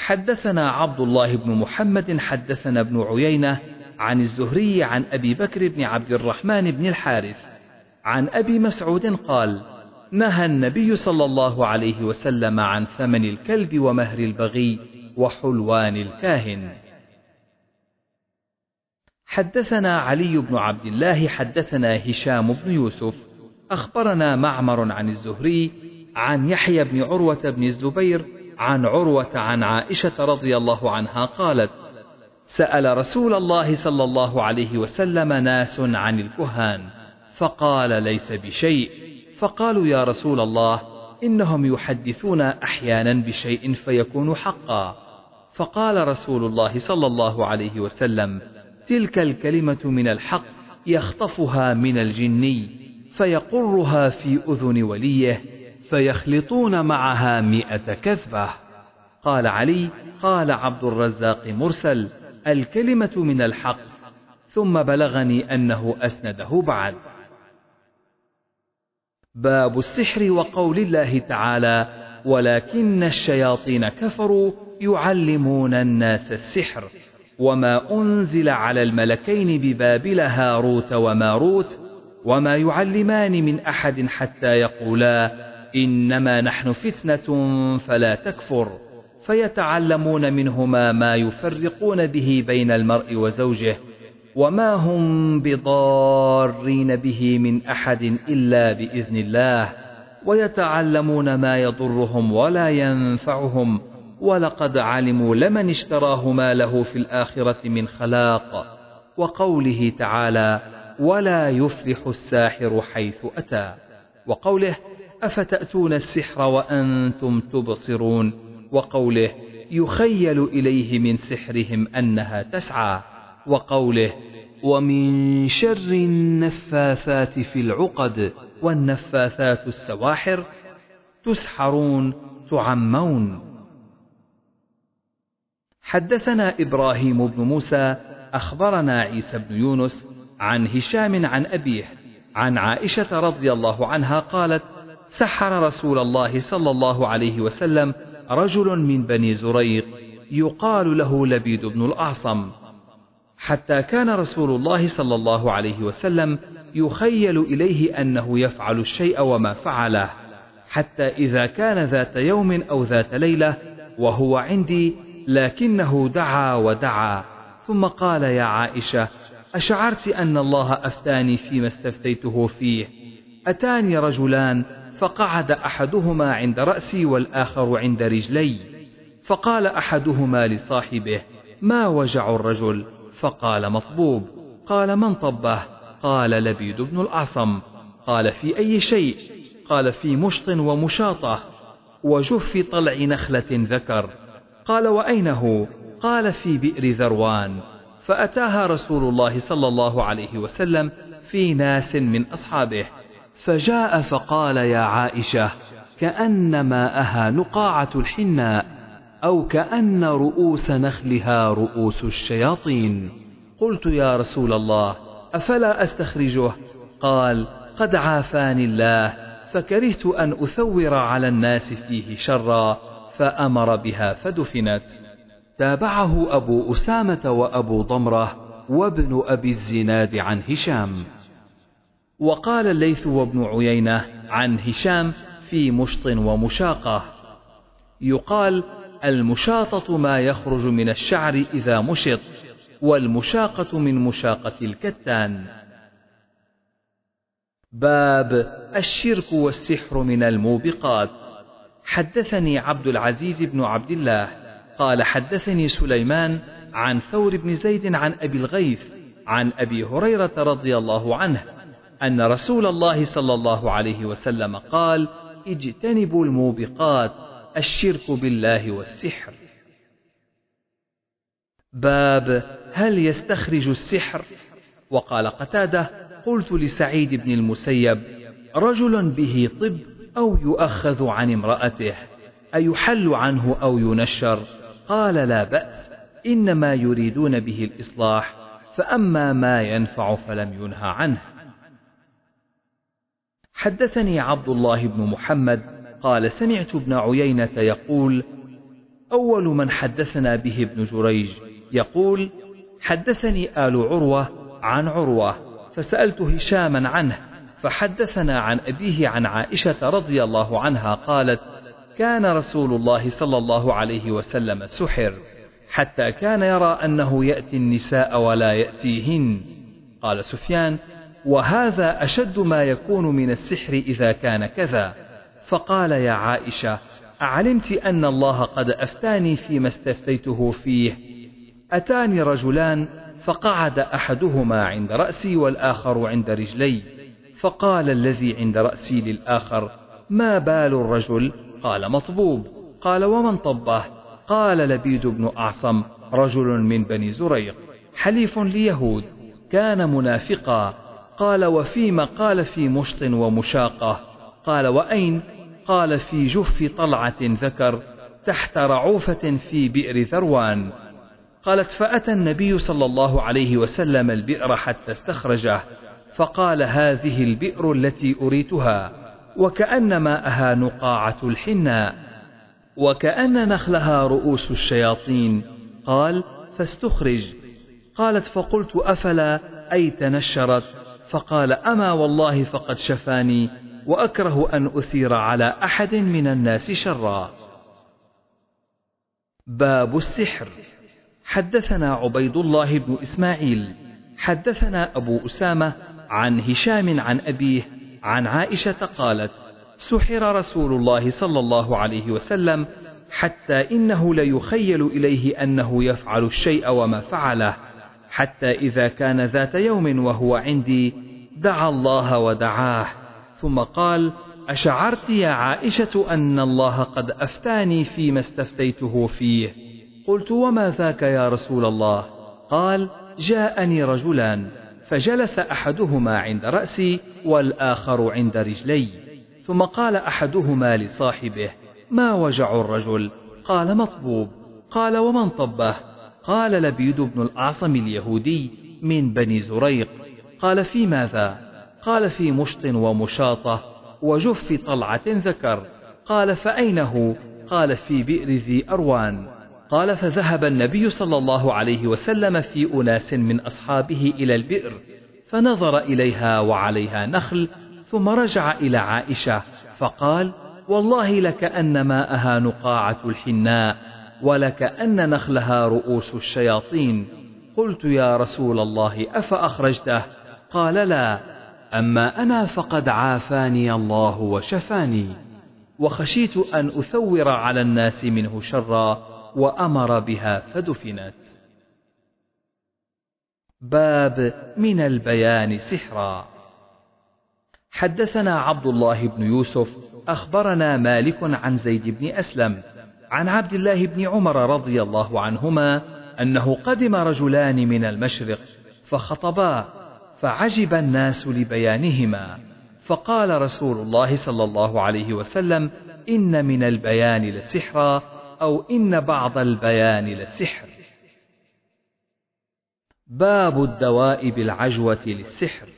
حدثنا عبد الله بن محمد حدثنا ابن عيينة عن الزهري عن أبي بكر بن عبد الرحمن بن الحارث عن أبي مسعود قال نهى النبي صلى الله عليه وسلم عن ثمن الكلب ومهر البغي وحلوان الكاهن. حدثنا علي بن عبد الله حدثنا هشام بن يوسف أخبرنا معمر عن الزهري عن يحيى بن عروة بن الزبير عن عروة عن عائشة رضي الله عنها قالت سأل رسول الله صلى الله عليه وسلم ناس عن الكهان فقال ليس بشيء. فقالوا يا رسول الله إنهم يحدثون أحيانا بشيء فيكون حقا. فقال رسول الله صلى الله عليه وسلم تلك الكلمة من الحق يخطفها من الجني فيقرها في أذن وليه فيخلطون معها مئة كذبة. قال علي قال عبد الرزاق مرسل الكلمة من الحق. ثم بلغني أنه أسنده بعد. باب السحر وقول الله تعالى ولكن الشياطين كفروا يعلمون الناس السحر وما أنزل على الملكين ببابل هاروت وماروت وما يعلمان من أحد حتى يقولا إنما نحن فتنة فلا تكفر. فيتعلمون منهما ما يفرقون به بين المرء وزوجه وما هم بضارين به من أحد إلا بإذن الله. ويتعلمون ما يضرهم ولا ينفعهم. ولقد علموا لمن اشتراه ما له في الآخرة من خلاق. وقوله تعالى ولا يفلح الساحر حيث أتى وقوله أفتأتون السحر وأنتم تبصرون؟ وقوله يخيل إليه من سحرهم أنها تسعى. وقوله ومن شر النفاثات في العقد والنفاثات السواحر تسحرون تعمون. حدثنا إبراهيم بن موسى أخبرنا عيسى بن يونس عن هشام عن أبيه عن عائشة رضي الله عنها قالت سحر رسول الله صلى الله عليه وسلم رجل من بني زريق يقال له لبيد بن الأعصم. حتى كان رسول الله صلى الله عليه وسلم يخيل إليه أنه يفعل الشيء وما فعله حتى إذا كان ذات يوم أو ذات ليلة وهو عندي لكنه دعا ودعا. ثم قال يا عائشة أشعرت أن الله أفتاني فيما استفتيته فيه. أتاني رجلان فقعد أحدهما عند رأسي والآخر عند رجلي. فقال أحدهما لصاحبه ما وجع الرجل؟ فقال مطبوب قال من طبه؟ قال لبيد بن الأعصم قال في أي شيء؟ قال في مشط ومشاطة. وجف طلع نخلة ذكر. قال وأين هو قال في بئر ذروان. فأتاها رسول الله صلى الله عليه وسلم في ناس من أصحابه. فجاء فقال يا عائشة كأن ماءها نقاعة الحناء أو كأن رؤوس نخلها رؤوس الشياطين. قلت يا رسول الله أفلا أستخرجه؟ قال قد عافاني الله فكرهت أن أثور على الناس فيه شرا فأمر بها فدفنت. تابعه أبو أسامة وأبو ضمرة وابن أبي الزناد عن هشام. وقال الليث وابن عيينة عن هشام في مشط ومشاقة. يقال المشاطة ما يخرج من الشعر إذا مشط والمشاقة من مشاقة الكتان. باب الشرك والسحر من الموبقات. حدثني عبد العزيز بن عبد الله قال حدثني سليمان عن ثور بن زيد عن أبي الغيث عن أبي هريرة رضي الله عنه أن رسول الله صلى الله عليه وسلم قال اجتنبوا الموبقات الشرك بالله والسحر. باب هل يستخرج السحر؟ وقال قتادة قلت لسعيد بن المسيب رجل به طب أو يؤخذ عن امرأته أيحل عنه أو ينشر؟ قال لا بأس إنما يريدون به الإصلاح فأما ما ينفع فلم ينهى عنه. حدثني عبد الله بن محمد قال سمعت ابن عيينة يقول أول من حدثنا به ابن جريج يقول حدثني آل عروة عن عروة فسألت هشاما عنه فحدثنا عن أبيه عن عائشة رضي الله عنها قالت كان رسول الله صلى الله عليه وسلم سحر حتى كان يرى أنه يأتي النساء ولا يأتيهن. قال سفيان وهذا أشد ما يكون من السحر إذا كان كذا. فقال يا عائشة أعلمت أن الله قد أفتاني فيما استفتيته فيه. أتاني رجلان فقعد أحدهما عند رأسي والآخر عند رجلي. فقال الذي عند رأسي للآخر ما بال الرجل؟ قال مطبوب. قال ومن طبه؟ قال لبيد بن أعصم رجل من بني زريق حليف ليهود كان منافقا. قال وفيما قال في مشط ومشاقة قال وأين؟ قال في جف طلعة ذكر تحت رعوفة في بئر ذروان قالت فأتى النبي صلى الله عليه وسلم البئر حتى استخرجه فقال هذه البئر التي أريتها وكأن ماءها نقاعة الحناء وكأن نخلها رؤوس الشياطين قال فاستخرج قالت فقلت أفلا أي تنشرت فقال أما والله فقد شفاني وأكره أن أثير على أحد من الناس شرا. باب السحر. حدثنا عبيد الله بن إسماعيل حدثنا أبو أسامة عن هشام عن أبيه عن عائشة قالت سحر رسول الله صلى الله عليه وسلم حتى إنه ليخيل إليه أنه يفعل الشيء وما فعله. حتى إذا كان ذات يوم وهو عندي دعا الله ودعاه. ثم قال أشعرت يا عائشة أن الله قد أفتاني فيما استفتيته فيه. قلت وما ذاك يا رسول الله؟ قال جاءني رجلان فجلس أحدهما عند رأسي والآخر عند رجلي. ثم قال أحدهما لصاحبه ما وجع الرجل؟ قال مطبوب. قال ومن طبه؟ قال لبيد بن الأعصم اليهودي من بني زريق قال في ماذا؟ قال في مشط ومشاطة وجف طلعة ذكر قال فأين هو قال في بئر ذي أروان قال فذهب النبي صلى الله عليه وسلم في أناس من أصحابه إلى البئر فنظر إليها وعليها نخل ثم رجع إلى عائشة فقال والله لكأن ماءها نقاعة الحناء ولكأن نخلها رؤوس الشياطين. قلت يا رسول الله أفأخرجته؟ قال لا أما أنا فقد عافاني الله وشفاني. وخشيت أن أثور على الناس منه شرا وأمر بها فدفنت. باب من البيان سحرا. حدثنا عبد الله بن يوسف أخبرنا مالك عن زيد بن أسلم عن عبد الله بن عمر رضي الله عنهما أنه قدم رجلان من المشرق فخطبا فعجب الناس لبيانهما. فقال رسول الله صلى الله عليه وسلم إن من البيان لسحرا أو إن بعض البيان لسحر. باب الدواء بالعجوة للسحر.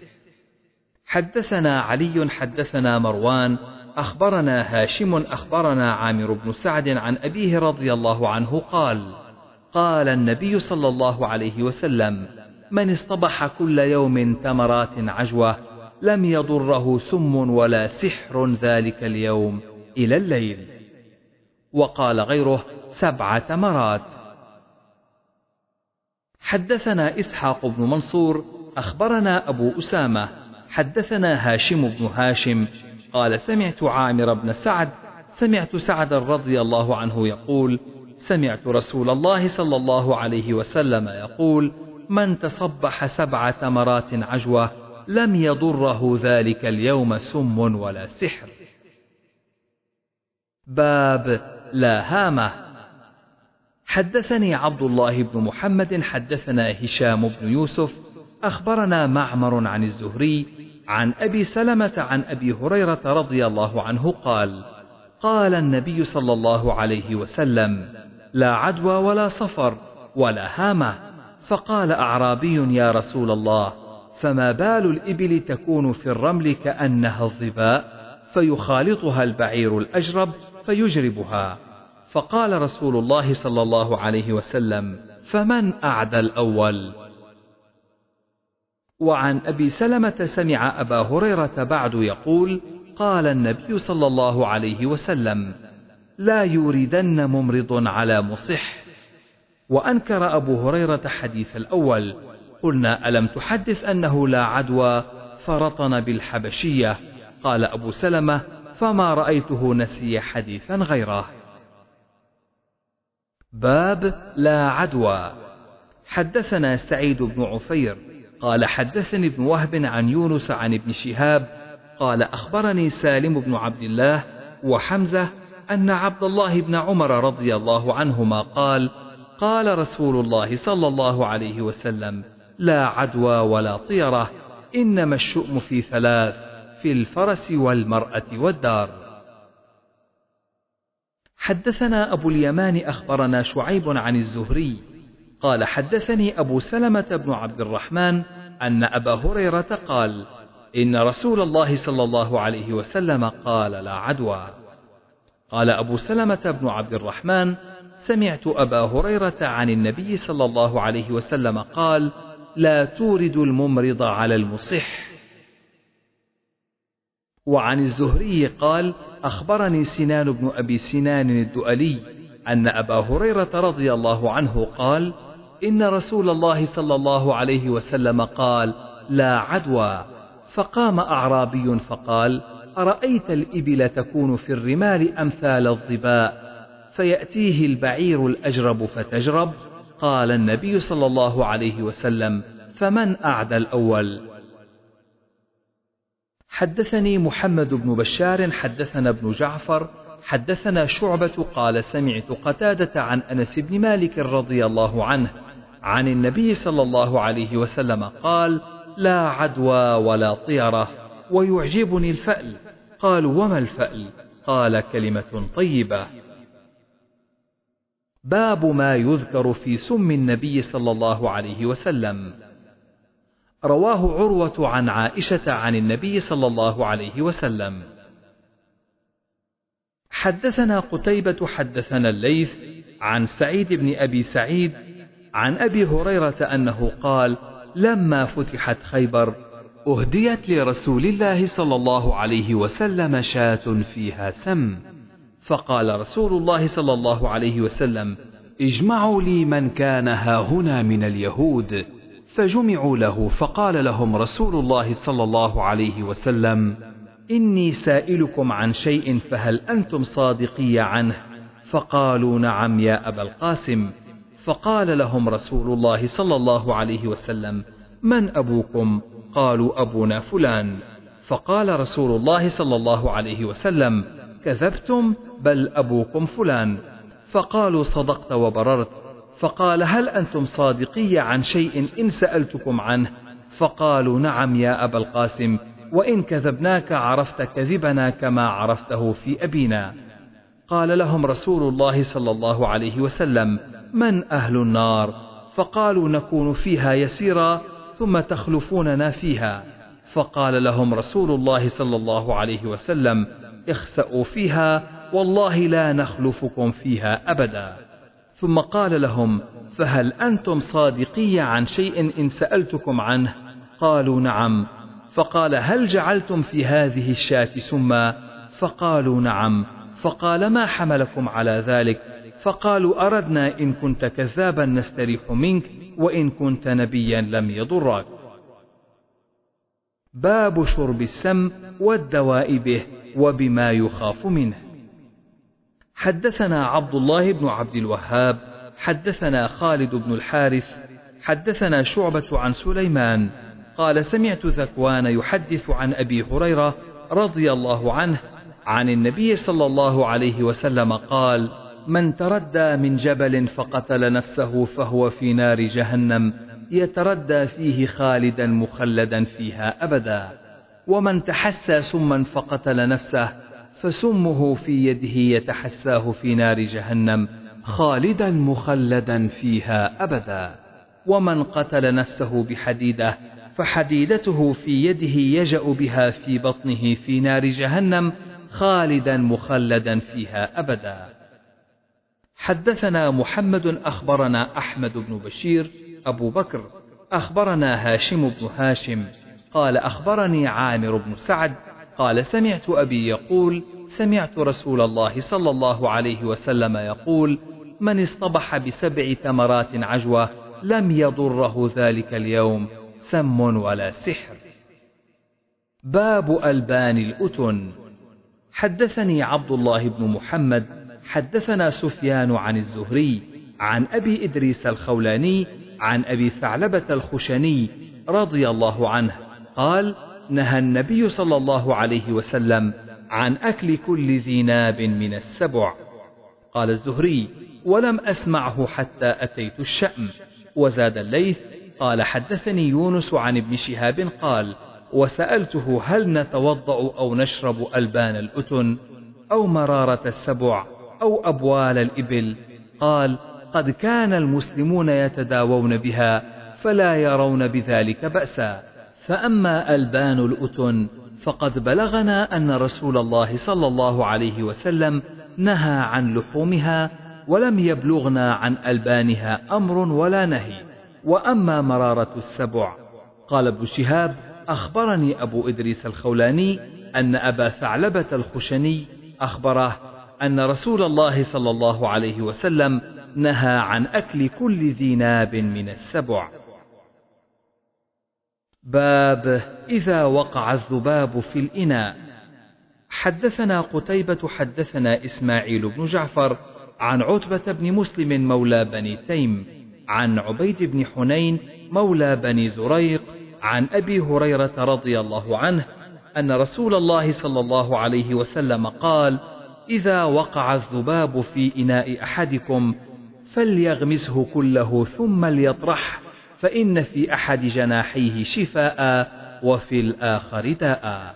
حدثنا علي حدثنا مروان أخبرنا هاشم أخبرنا عامر بن سعد عن أبيه رضي الله عنه قال قال النبي صلى الله عليه وسلم من اصطبح كل يوم تمرات عجوة لم يضره سم ولا سحر ذلك اليوم إلى الليل وقال غيره سبع تمرات حدثنا إسحاق بن منصور أخبرنا أبو أسامة حدثنا هاشم بن هاشم قال سمعت عامر بن سعد سمعت سعد رضي الله عنه يقول سمعت رسول الله صلى الله عليه وسلم يقول من تصبح سبع تمرات عجوة لم يضره ذلك اليوم سم ولا سحر. باب لا هامة حدثني عبد الله بن محمد حدثنا هشام بن يوسف أخبرنا معمر عن الزهري عن أبي سلمة عن أبي هريرة رضي الله عنه قال قال النبي صلى الله عليه وسلم لا عدوى ولا صفر ولا هامة. فقال أعرابي يا رسول الله فما بال الإبل تكون في الرمل كأنها الظباء فيخالطها البعير الأجرب فيجربها. فقال رسول الله صلى الله عليه وسلم فمن أعدى الأول؟ وعن أبي سلمة سمع أبا هريرة بعد يقول قال النبي صلى الله عليه وسلم لا يوردن ممرض على مصح. وأنكر أبو هريرة حديث الأول. قلنا ألم تحدث أنه لا عدوى؟ فرطن بالحبشية. قال أبو سلمة فما رأيته نسي حديثا غيره. باب لا عدوى. حدثنا سعيد بن عفير قال حدثني ابن وهب عن يونس عن ابن شهاب قال أخبرني سالم بن عبد الله وحمزة أن عبد الله بن عمر رضي الله عنهما قال قال رسول الله صلى الله عليه وسلم لا عدوى ولا طيرة إنما الشؤم في ثلاث في الفرس والمرأة والدار. حدثنا أبو اليمان أخبرنا شعيب عن الزهري قال حدثني أبو سلمة بن عبد الرحمن أن أبا هريرة قال إن رسول الله صلى الله عليه وسلم قال لا عدوى. قال أبو سلمة بن عبد الرحمن سمعت أبا هريرة عن النبي صلى الله عليه وسلم قال لا تورد الممرض على المصح. وعن الزهري قال أخبرني سنان بن أبي سنان الدؤلي أن أبا هريرة رضي الله عنه قال إن رسول الله صلى الله عليه وسلم قال لا عدوى. فقام أعرابي فقال أرأيت الإبل تكون في الرمال أمثال الظباء فيأتيه البعير الأجرب فتجرب؟ قال النبي صلى الله عليه وسلم فمن أعدى الأول؟ حدثني محمد بن بشار حدثنا ابن جعفر حدثنا شعبة قال سمعت قتادة عن أنس بن مالك رضي الله عنه عن النبي صلى الله عليه وسلم قال لا عدوى ولا طيرة ويعجبني الفأل. قالوا وما الفأل؟ قال كلمة طيبة. باب ما يذكر في سم النبي صلى الله عليه وسلم. رواه عروة عن عائشة عن النبي صلى الله عليه وسلم. حدثنا قتيبة حدثنا الليث عن سعيد بن أبي سعيد عن أبي هريرة أنه قال لما فتحت خيبر أهديت لرسول الله صلى الله عليه وسلم شاة فيها سم فقال رسول الله صلى الله عليه وسلم اجمعوا لي من كان هاهنا من اليهود. فجمعوا له فقال لهم رسول الله صلى الله عليه وسلم إني سائلكم عن شيء فهل أنتم صادقي عنه؟ فقالوا نعم يا أبا القاسم. فقال لهم رسول الله صلى الله عليه وسلم من أبوكم؟ قالوا أبونا فلان. فقال رسول الله صلى الله عليه وسلم كذبتم بل أبوكم فلان. فقالوا صدقت وبررت. فقال هل أنتم صادقي عن شيء إن سألتكم عنه؟ فقالوا نعم يا أبا القاسم وإن كذبناك عرفت كذبنا كما عرفته في أبينا. قال لهم رسول الله صلى الله عليه وسلم من أهل النار؟ فقالوا نكون فيها يسيرا ثم تخلفوننا فيها. فقال لهم رسول الله صلى الله عليه وسلم اخسأوا فيها والله لا نخلفكم فيها أبدا. ثم قال لهم فهل أنتم صادقي عن شيء إن سألتكم عنه؟ قالوا نعم. فقال هل جعلتم في هذه الشاة سما؟ فقالوا نعم. فقال ما حملكم على ذلك؟ فقالوا أردنا إن كنت كذابا نستريح منك وإن كنت نبيا لم يضرك. باب شرب السم والدواء به وبما يخاف منه. حدثنا عبد الله بن عبد الوهاب حدثنا خالد بن الحارث حدثنا شعبة عن سليمان قال سمعت ذكوان يحدث عن أبي هريرة رضي الله عنه عن النبي صلى الله عليه وسلم قال من تردى من جبل فقتل نفسه فهو في نار جهنم يتردى فيه خالدا مخلدا فيها أبدا. ومن تحسى سما فقتل نفسه فسمه في يده يتحساه في نار جهنم خالدا مخلدا فيها أبدا. ومن قتل نفسه بحديدة فحديدته في يده يجأ بها في بطنه في نار جهنم خالدا مخلدا فيها أبدا. حدثنا محمد أخبرنا أحمد بن بشير أبو بكر أخبرنا هاشم بن هاشم قال أخبرني عامر بن سعد قال سمعت أبي يقول سمعت رسول الله صلى الله عليه وسلم يقول من اصطبح بسبع تمرات عجوة لم يضره ذلك اليوم سم ولا سحر. باب ألبان الأتن. حدثني عبد الله بن محمد حدثنا سفيان عن الزهري عن أبي إدريس الخولاني عن أبي ثعلبة الخشني رضي الله عنه قال نهى النبي صلى الله عليه وسلم عن أكل كل ذي ناب من السبع. قال الزهري ولم أسمعه حتى أتيت الشأم. وزاد الليث قال حدثني يونس عن ابن شهاب قال وسألته هل نتوضأ أو نشرب ألبان الأتن أو مرارة السبع أو أبوال الإبل؟ قال قد كان المسلمون يتداوون بها فلا يرون بذلك بأسا. فأما ألبان الأتن فقد بلغنا أن رسول الله صلى الله عليه وسلم نهى عن لحومها ولم يبلغنا عن ألبانها أمر ولا نهي. وأما مرارة السبع قال ابن شهاب أخبرني أبو إدريس الخولاني أن أبا ثعلبة الخشني أخبره أن رسول الله صلى الله عليه وسلم نهى عن أكل كل ذي ناب من السبع. باب إذا وقع الذباب في الإناء. حدثنا قتيبة حدثنا إسماعيل بن جعفر عن عتبة بن مسلم مولى بني تيم عن عبيد بن حنين مولى بني زريق عن أبي هريرة رضي الله عنه أن رسول الله صلى الله عليه وسلم قال إذا وقع الذباب في إناء أحدكم فليغمسه كله ثم ليطرح فإن في أحد جناحيه شفاء وفي الآخر داء.